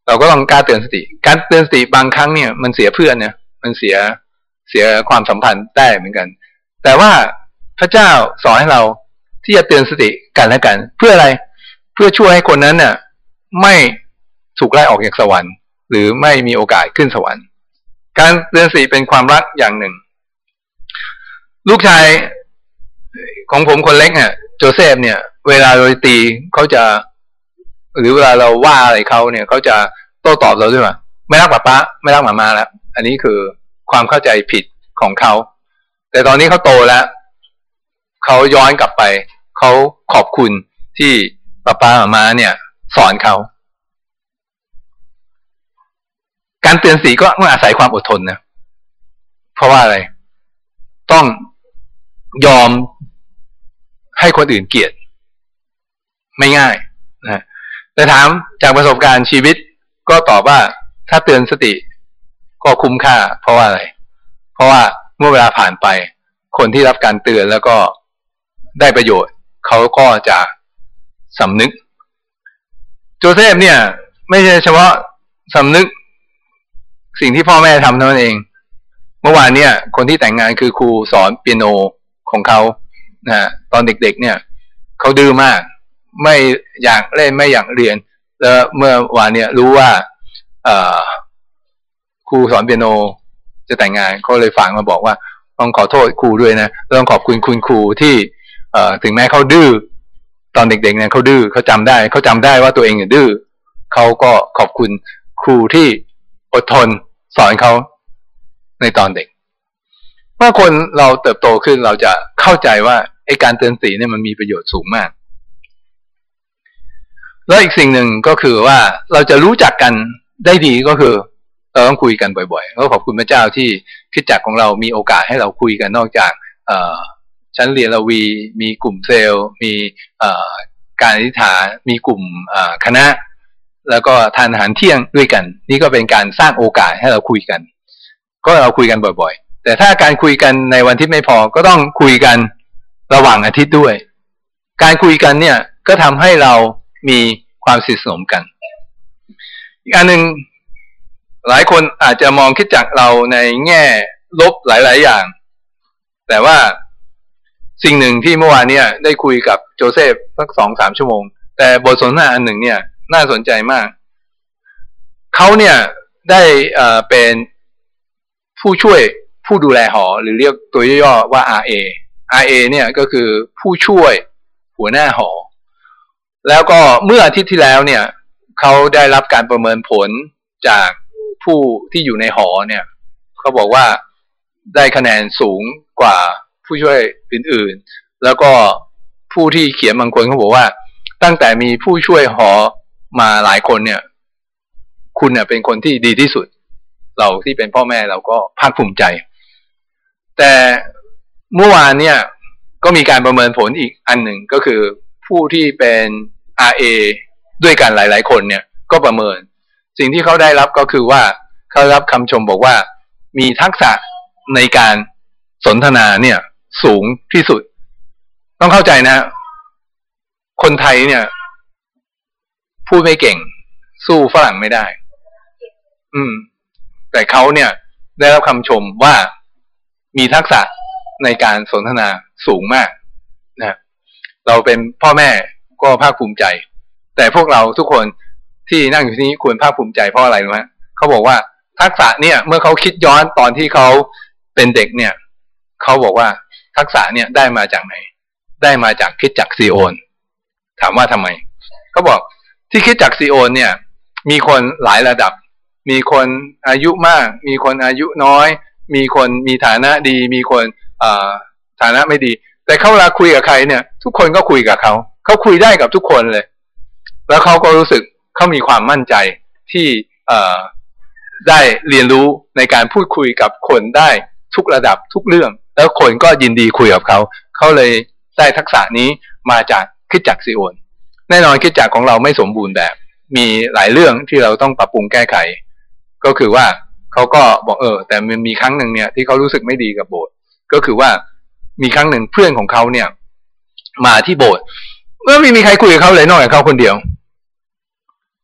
เราก็ต้องกล้าเตือนสติ การเตือนสติบางครั้งเนี่ย มันเสียเพื่อนเนี่ยมันเสียเสียความสัมพันธ์ได้เหมือนกัน แต่ว่า พระเจ้าสอนให้เราที่จะเตือนสติกันและกัน เพื่ออะไรเพื่อช่วยให้คนนั้นเนี่ยไม่ถูกไล่ออกจากสวรรค์ หรือไม่มีโอกาสขึ้นสวรรค์ การเตือนสติเป็นความรักอย่างหนึ่ง ลูกชายของผมคนเล็กเนี่ยโจเซฟเนี่ย เวลาเราตีเขาจะ หรือเวลาเราว่าอะไรเขาเนี่ยเขาจะโต้ตอบเราด้วยว่าไม่รักป้าป้าไม่รักหมามาแล้ว อันนี้คือความเข้าใจผิดของเขา แต่ตอนนี้เขาโตแล้ว เขาย้อนกลับไป เขาขอบคุณที่ป้าป้าหมาเนี่ย สอนเขา การเตือนสีก็ต้องอาศัยความอดทนนะ เพราะว่าอะไร ต้องยอมให้คนอื่นเกลียด ไม่ง่ายนะแต่ถามจากประสบการณ์ชีวิตก็ตอบว่าถ้าเตือนสติก็คุ้มค่า เพราะว่าอะไร เพราะว่าเมื่อเวลาผ่านไป คนที่รับการเตือนแล้วก็ ได้ประโยชน์ เขาก็จะสำนึก โจเซฟเนี่ย ไม่ใช่เฉพาะสำนึก สิ่งที่พ่อแม่ทำเท่านั้นเอง เมื่อวานเนี่ย คนที่แต่งงานคือครูสอนเปียโนของเขานะตอนเด็กๆเนี่ย เขาดื้อมาก ไม่อยากเล่นไม่อยากเรียน แล้วเมื่อวานเนี่ยรู้ว่าครูสอนเปียโนจะแต่งงานเขาเลยฝากมาบอกว่าต้องขอโทษครูด้วยนะต้องขอบคุณคุณครูที่ เอถึงแม้เขาดื้อตอนเด็กๆเนี่ยเขาดื้อเขาจำได้เขาจำได้ว่าตัวเองดื้อเขาก็ขอบคุณครูที่อดทนสอนเขาในตอนเด็ก เมื่อคนเราเติบโตขึ้นเราจะเข้าใจว่าไอ้การเตือนสีเนี่ยมันมีประโยชน์สูงมาก แล้วอีกสิ่งหนึ่งก็คือว่าเราจะรู้จักกันได้ดีก็คือ เราต้องคุยกันบ่อยๆก็ขอบคุณพระเจ้าที่คิดจักของเรามีโอกาสให้เราคุยกันนอกจาก ชั้นเรียนเราวี มีกลุ่มเซลล์ มีการอธิษฐานมีกลุ่มคณะ แล้วก็ทานอาหารเที่ยงด้วยกัน นี่ก็เป็นการสร้างโอกาสให้เราคุยกัน ก็เราคุยกันบ่อยๆ แต่ถ้าการคุยกันในวันที่ไม่พอก็ต้องคุยกันระหว่างอาทิตย์ด้วย การคุยกันเนี่ยก็ทำให้เรามีความสนิทสนมกัน อีกอันหนึ่งหลายคนอาจจะมองคิดจากเราในแง่ลบหลาย ๆ อย่าง แต่ว่า สิ่งหนึ่งที่เมื่อวานเนี่ยได้คุยกับโจเซฟสักสองสามชั่วโมง แต่บทสนทนาอันหนึ่งเนี่ย น่าสนใจมาก เขาเนี่ยได้เป็นผู้ช่วยผู้ดูแลหอ หรือเรียกตัวย่อว่า RA RA เนี่ยก็คือผู้ช่วยหัวหน้าหอ แล้วก็เมื่ออาทิตย์ที่แล้วเนี่ยเขาได้รับการประเมินผลจากผู้ที่อยู่ในหอเนี่ยเขาบอกว่าได้คะแนนสูงกว่า ผู้ช่วยอื่นๆ แล้วก็ผู้ที่เขียนบางคนเขาบอกว่า ตั้งแต่มีผู้ช่วยหอมาหลายคนเนี่ย คุณเนี่ยเป็นคนที่ดีที่สุด เราที่เป็นพ่อแม่เราก็ภาคภูมิใจ แต่เมื่อวานเนี่ยก็มีการประเมินผลอีกอันหนึ่งก็คือผู้ที่เป็น RA ด้วยกันหลาย ๆ คนเนี่ยก็ประเมิน สิ่งที่เขาได้รับก็คือว่าเขารับคำชมบอกว่ามีทักษะในการสนทนาเนี่ย สูงที่สุด ต้องเข้าใจนะ คนไทยเนี่ย พูดไม่เก่ง สู้ฝรั่งไม่ได้ อืม แต่เขาเนี่ย ได้รับคำชมว่ามีทักษะในการสนทนาสูงมากนะเราเป็นพ่อแม่ก็ภาคภูมิใจ แต่พวกเราทุกคนที่นั่งอยู่ที่นี้ควรภาคภูมิใจเพราะอะไรรู้ไหมเขาบอกว่าทักษะเนี่ย เมื่อเขาคิดย้อนตอนที่เขาเป็นเด็กเนี่ย เขาบอกว่า ทักษะเนี่ยได้มาจากไหน ได้มาจากคิดจากซีโอน ถามว่าทำไมเขาบอกที่คิดจากซีโอนเนี่ย มีคนหลายระดับ มีคนอายุมาก มีคนอายุน้อย มีคนมีฐานะดี มีคนฐานะไม่ดี แต่เขาเวลาคุยกับใครเนี่ย ทุกคนก็คุยกับเขา เขาคุยได้กับทุกคนเลย แล้วเขาก็รู้สึกเขามีความมั่นใจที่เได้เรียนรู้ในการพูดคุยกับคนได้ทุกระดับทุกเรื่อง แล้วคนก็ยินดีคุยกับเขา เขาเลยได้ทักษะนี้มาจากคิดจักซีโอน แน่นอนคิดจักของเราไม่สมบูรณ์แบบ มีหลายเรื่องที่เราต้องปรับปรุงแก้ไข ก็คือว่าเขาก็บอกเออ แต่มันมีครั้งหนึ่งเนี่ยที่เขารู้สึกไม่ดีกับโบสถ์ก็คือว่ามีครั้งหนึ่งเพื่อนของเขาเนี่ย มาที่โบสถ์เมื่อไม่มีใครคุยกับเขาเลยนอกจากเขาคนเดียว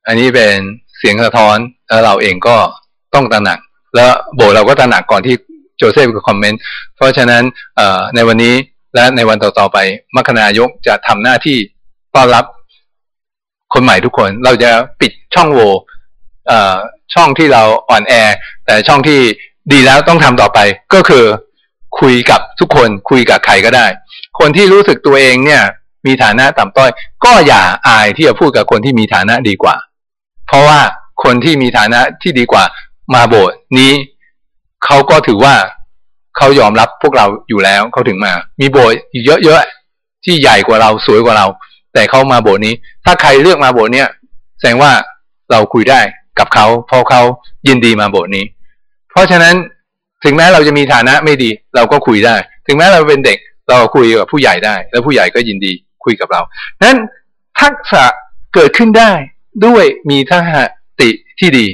อันนี้เป็นเสียงสะท้อนแล้วเราเองก็ต้องตระหนัก แล้วโบสถ์เราก็ตระหนักก่อนที่ โจเซฟก็คอมเมนต์ เพราะฉะนั้นในวันนี้และในวันต่อๆไปมัคณายกจะทำหน้าที่ต้อนรับคนใหม่ทุกคน เราจะปิดช่องโหว่ช่องที่เราอ่อนแอ แต่ช่องที่ดีแล้วต้องทำต่อไป ก็คือคุยกับทุกคนคุยกับใครก็ได้ คนที่รู้สึกตัวเองเนี่ย มีฐานะต่ำต้อย ก็อย่าอายที่จะพูดกับคนที่มีฐานะดีกว่า เพราะว่าคนที่มีฐานะที่ดีกว่ามาโบสนี้ เขาก็ถือว่าเขายอมรับพวกเราอยู่แล้วเขาถึงมา มีโบสถ์อีกเยอะๆที่ใหญ่กว่าเราสวยกว่าเรา แต่เขามาโบสถ์นี้ ถ้าใครเลือกมาโบสถ์เนี้ยแสดงว่าเราคุยได้กับเขาเพราะเขายินดีมาโบสถ์นี้ เพราะฉะนั้นถึงแม้เราจะมีฐานะไม่ดี เราก็คุยได้ ถึงแม้เราเป็นเด็กเราคุยกับผู้ใหญ่ได้ แล้วผู้ใหญ่ก็ยินดีคุยกับเรานั้นทักษะเกิดขึ้นได้ด้วยมีทักษะติที่ดี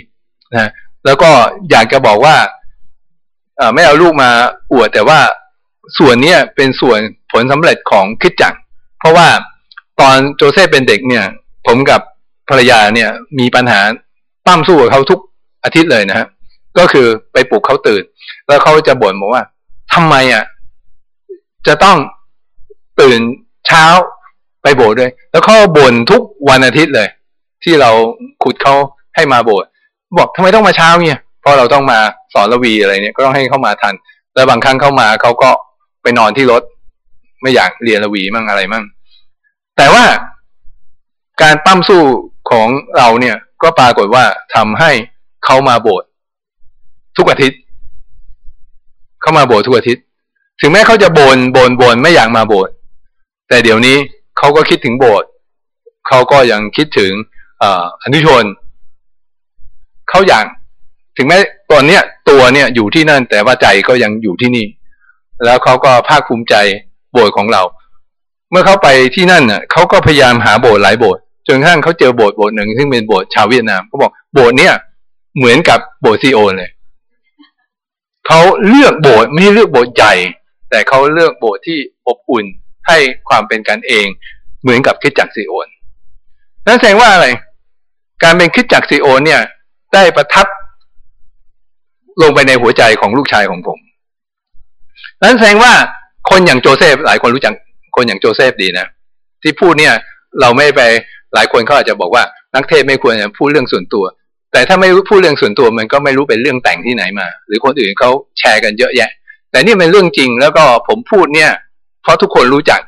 นะแล้วก็อยากจะบอกว่า ไม่เอาลูกมาอวด แต่ว่าส่วนเนี้ยเป็นส่วนผลสำเร็จของคิดจักเพราะว่าตอนโจเซฟเป็นเด็กเนี่ย ผมกับภรรยาเนี่ยมีปัญหาปั้มสู้กับเขาทุกอาทิตย์เลยนะฮะก็คือไปปลุกเขาตื่น แล้วเขาจะบ่นบอกว่าทำไมอะจะต้องตื่นเช้าไปโบสถ์ด้วย แล้วเขาบ่นทุกวันอาทิตย์เลย ที่เราขุดเขาให้มาโบสถ์บอกทำไมต้องมาเช้าเนี่ยเพราะเราต้องมา สอนระวีอะไรเนี่ยก็ต้องให้เข้ามาทัน แล้วบางครั้งเข้ามาเขาก็ไปนอนที่รถ ไม่อยากเรียนระวีมั่งอะไรมั่ง แต่ว่าการปั้มสู้ของเราเนี่ยก็ปรากฏว่าทำให้เขามาโบสถ์ทุกอาทิตย์ เข้ามาโบสถ์ทุกอาทิตย์ ถึงแม้เขาจะบน่นบ่นบนไม่อยากมาโบสถ์แต่เดี๋ยวนี้เขาก็คิดถึงโบสถ์เขาก็ยังคิดถึงออนุชนเขาอยาก ถึงแม้ตอนเนี้ยตัวเนี่ยอยู่ที่นั่นแต่ว่าใจก็ยังอยู่ที่นี่ แล้วเขาก็ภาคภูมิใจโบสถ์ของเรา เมื่อเขาไปที่นั่นน่ะเขาก็พยายามหาโบสถ์หลายโบสถ์จนกระทั่งเขาเจอโบสถ์โบสถ์หนึ่งซึ่งเป็นโบสถ์ชาวเวียดนามเขาบอกโบสถ์เนี่ยเหมือนกับโบสถ์ซีโอเลยเขาเลือกโบสถ์ไม่เลือกโบสถ์ใหญ่แต่เขาเลือกโบสถ์ที่อบอุ่นให้ความเป็นกันเอง เหมือนกับคิดจักซีโอนนั่นแสดงว่าอะไร การเป็นคิดจักซีโอนเนี่ย ได้ประทับ ลงไปในหัวใจของลูกชายของผมนั้นแสดงว่าคนอย่างโจเซฟหลายคนรู้จักคนอย่างโจเซฟดีนะ ที่พูดเนี่ย เราไม่ไปหลายคนเขาอาจจะบอกว่านักเทศไม่ควรพูดเรื่องส่วนตัว แต่ถ้าไม่พูดเรื่องส่วนตัวมันก็ไม่รู้เป็นเรื่องแต่งที่ไหนมา หรือคนอื่นเขาแชร์กันเยอะแยะ แต่นี่เป็นเรื่องจริงแล้วก็ผมพูดเนี่ย เพราะทุกคนรู้จัก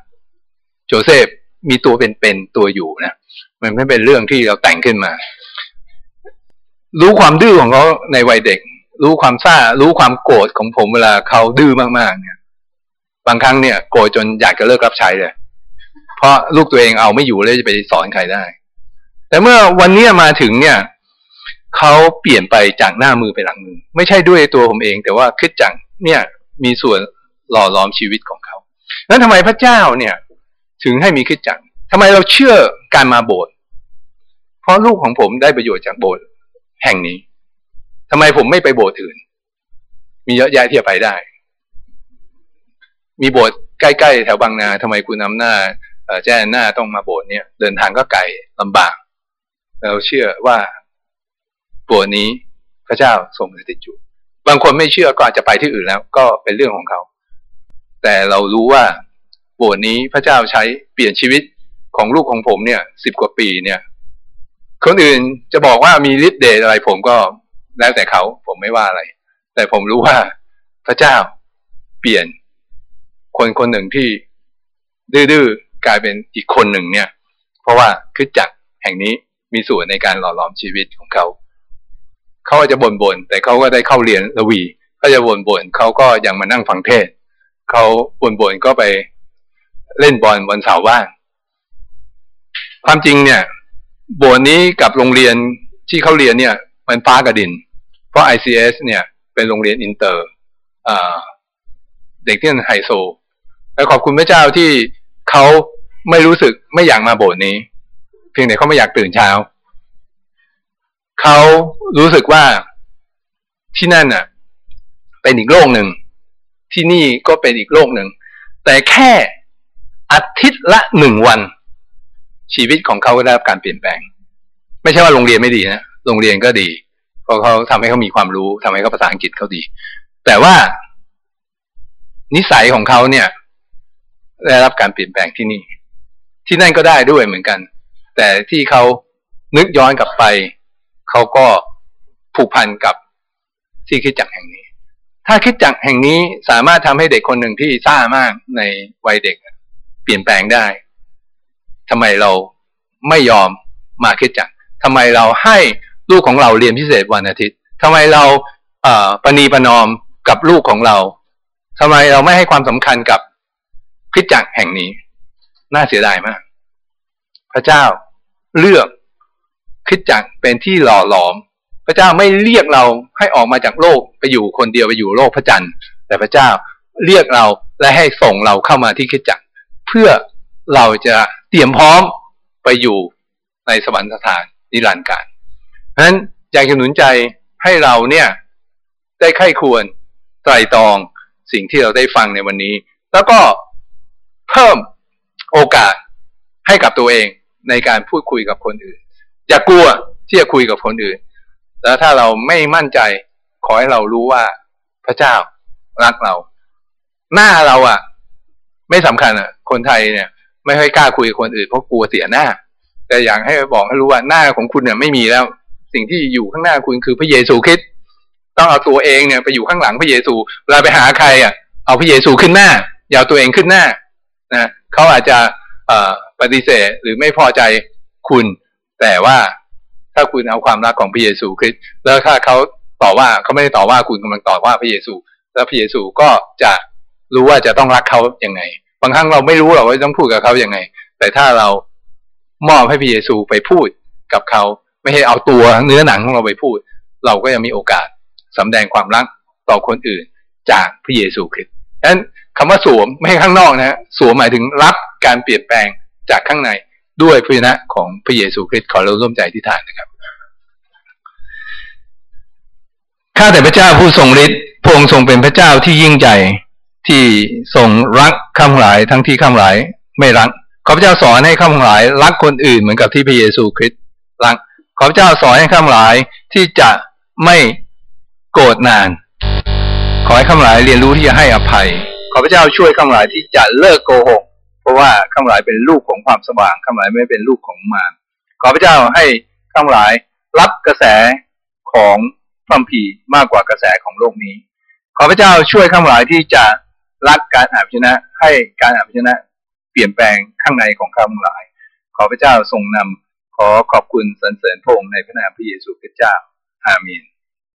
โจเซฟมีตัวเป็นๆตัวอยู่นะมันไม่เป็นเรื่องที่เราแต่งขึ้นมา รู้ความดื้อของเขาในวัยเด็ก รู้ความซ่า รู้ความโกรธของผมเวลาเขาดื้อมากๆเนี่ย บางครั้งเนี่ยโกรธจนอยากจะเลิกรับใช้เลย เพราะลูกตัวเองเอาไม่อยู่เลยจะไปสอนใครได้ แต่เมื่อวันนี้มาถึงเนี่ยเขาเปลี่ยนไปจากหน้ามือไปหลังมือ ไม่ใช่ด้วยตัวผมเอง แต่ว่าคิดจังเนี่ยมีส่วนหล่อล้อมชีวิตของเขานั้นทำไมพระเจ้าเนี่ย ถึงให้มีคิดจังทำไมเราเชื่อการมาโบสถ์เพราะลูกของผมได้ประโยชน์จากโบสถ์แห่งนี้ ทำไมผมไม่ไปโบสถ์อื่น มีเยอะแยะที่จะไปได้ มีโบสถ์ใกล้ๆแถวบางนาทำไมคุณนำหน้าแจ้งหน้าต้องมาโบสถ์เนี่ย เดินทางก็ไกลลำบาก เราเชื่อว่าโบสถ์นี้พระเจ้าทรงสถิตอยู่บางคนไม่เชื่อก็อาจจะไปที่อื่นแล้ว ก็เป็นเรื่องของเขา แต่เรารู้ว่าโบสถ์นี้พระเจ้าใช้เปลี่ยนชีวิตของลูกของผมเนี่ยสิบกว่าปีเนี่ย คนอื่นจะบอกว่ามีฤทธิ์เดชอะไรผมก็ แล้วแต่เขาผมไม่ว่าอะไร แต่ผมรู้ว่าพระเจ้าเปลี่ยน คนคนหนึ่งที่ดื้อกลายเป็นอีกคนหนึ่งเนี่ย เพราะว่าคือจักแห่งนี้มีส่วนในการหล่อหลอมชีวิตของเขาเขาอาจจะบ่นบ่นแต่เขาก็ได้เข้าเรียนระวีเขาจะบ่นบ่นเขาก็ยังมานั่งฟังเทศเขาบ่นบ่นก็ไปเล่นบอลวันเสาร์ว่างความจริงเนี่ย โบสถ์นี้กับโรงเรียนที่เขาเรียนเนี่ย มันฟ้ากับดิน เพราะ ICS เนี่ย เป็นโรงเรียนอินเตอร์เด็กที่ไฮโซ และขอบคุณพระเจ้าที่เขาไม่รู้สึกไม่อยากมาโบสถ์นี้ เพียงแต่เขาไม่อยากตื่นเช้า เขารู้สึกว่าที่นั่นน่ะ เป็นอีกโลกหนึ่ง ที่นี่ก็เป็นอีกโลกหนึ่ง แต่แค่อาทิตย์ละหนึ่งวัน ชีวิตของเขาก็ได้รับการเปลี่ยนแปลง ไม่ใช่ว่าโรงเรียนไม่ดีนะ โรงเรียนก็ดีเพราะเขาทำให้เขามีความรู้ทำให้เขาภาษาอังกฤษเขาดี แต่ว่า นิสัยของเขาเนี่ย ได้รับการเปลี่ยนแปลงที่นี่ ที่นั่นก็ได้ด้วยเหมือนกัน แต่ที่เขานึกย้อนกลับไป เขาก็ผูกพันกับที่คิดจักแห่งนี้ ถ้าคิดจักแห่งนี้สามารถทำให้เด็กคนหนึ่งที่ซ่ามากในวัยเด็ก เปลี่ยนแปลงได้ทำไมเราไม่ยอมมาคิดจักทำไมเราให้ ลูกของเราเรียนพิเศษวันอาทิตย์ทำไมเราเอ่อปณีประนอมกับลูกของเราทำไมเราไม่ให้ความสำคัญกับพิจักแห่งนี้ น่าเสียดายมาก พระเจ้าเลือกคิดจักเป็นที่หล่อหลอม พระเจ้าไม่เรียกเราให้ออกมาจากโลกไปอยู่คนเดียวไปอยู่โลกพระจันทร์ แต่พระเจ้าเรียกเราและให้ส่งเราเข้ามาที่คิดจักเพื่อเราจะเตรียมพร้อมไปอยู่ในสวรรคสถานนิรันดร์การ เพราะฉะนั้นอยากจะหนุนใจให้เราเนี่ยได้ไข้ควรไตรตรองสิ่งที่เราได้ฟังในวันนี้ แล้วก็เพิ่มโอกาสให้กับตัวเองในการพูดคุยกับคนอื่น อย่ากลัวที่จะคุยกับคนอื่น แล้วถ้าเราไม่มั่นใจขอให้เรารู้ว่าพระเจ้ารักเรา หน้าเราอะ่ะ ไม่สำคัญอะ่ะ คนไทยเนี่ย ไม่ค่อยกล้าคุยกับคนอื่นเพราะกลัวเสียหน้า แต่อยากให้บอกให้รู้ว่าหน้าของคุณเนี่ยไม่มีแล้ว สิ่งที่อยู่ข้างหน้าคุณคือพระเยซูคริสต์ต้องเอาตัวเองเนี่ยไปอยู่ข้างหลังพระเยซูเวลาไปหาใครอะ เอาพระเยซูขึ้นหน้าอย่าตัวเองขึ้นหน้านะเขาอาจจะปฏิเสธหรือไม่พอใจคุณ แต่ว่าถ้าคุณเอาความรักของพระเยซูคริสต์แล้วถ้าเขาต่อว่าเขาไม่ได้ต่อว่าคุณกำลังต่อว่าพระเยซู แล้วพระเยซูก็จะรู้ว่าจะต้องรักเขาอย่างไง บางครั้งเราไม่รู้หรอกว่าต้องพูดกับเขาอย่างไง แต่ถ้าเรามอบให้พระเยซูไปพูดกับเขา ไม่ให้เอาตัวเนื้อหนังของเราไปพูด เราก็ยังมีโอกาสสำแดงความรักต่อคนอื่นจากพระเยซูคริสต์ดังนั้นคำว่าสวมไม่ใช่ข้างนอกนะสวมหมายถึงรับการเปลี่ยนแปลงจากข้างในด้วยพระนะของพระเยซูคริสต์ขอเราร่วมใจที่ฐานนะครับข้าแต่พระเจ้าผู้ทรงฤทธิ์พระองค์ทรงเป็นพระเจ้าที่ยิ่งใหญ่ที่ทรงรักข้ามหลายทั้งที่ข้ามหลายไม่รัก ขอพระเจ้าสอนให้ข้ามหลายรักคนอื่นเหมือนกับที่พระเยซูคริสต์รัก ขอพระเจ้าสอนให้ข้ามหลายที่จะไม่โกรธนาน ขอให้ข้ามหลายเรียนรู้ที่จะให้อภัย ขอพระเจ้าช่วยข้ามหลายที่จะเลิกโกหก เพราะว่าข้ามหลายเป็นลูกของความสว่างข้ามหลายไม่เป็นลูกของมารขอพระเจ้าให้ข้ามหลายรับกระแสของพระผีมากกว่ากระแสของโลกนี้ ขอพระเจ้าช่วยข้ามหลายที่จะรักการอาบชนะให้การอาบชนะ เปลี่ยนแปลงข้างในของข้ามหลาย ขอพระเจ้าทรงนำ ขอขอบคุณสรรเสริญพระองค์ในพระนามพระเยซูคริสต์เจ้า อาเมน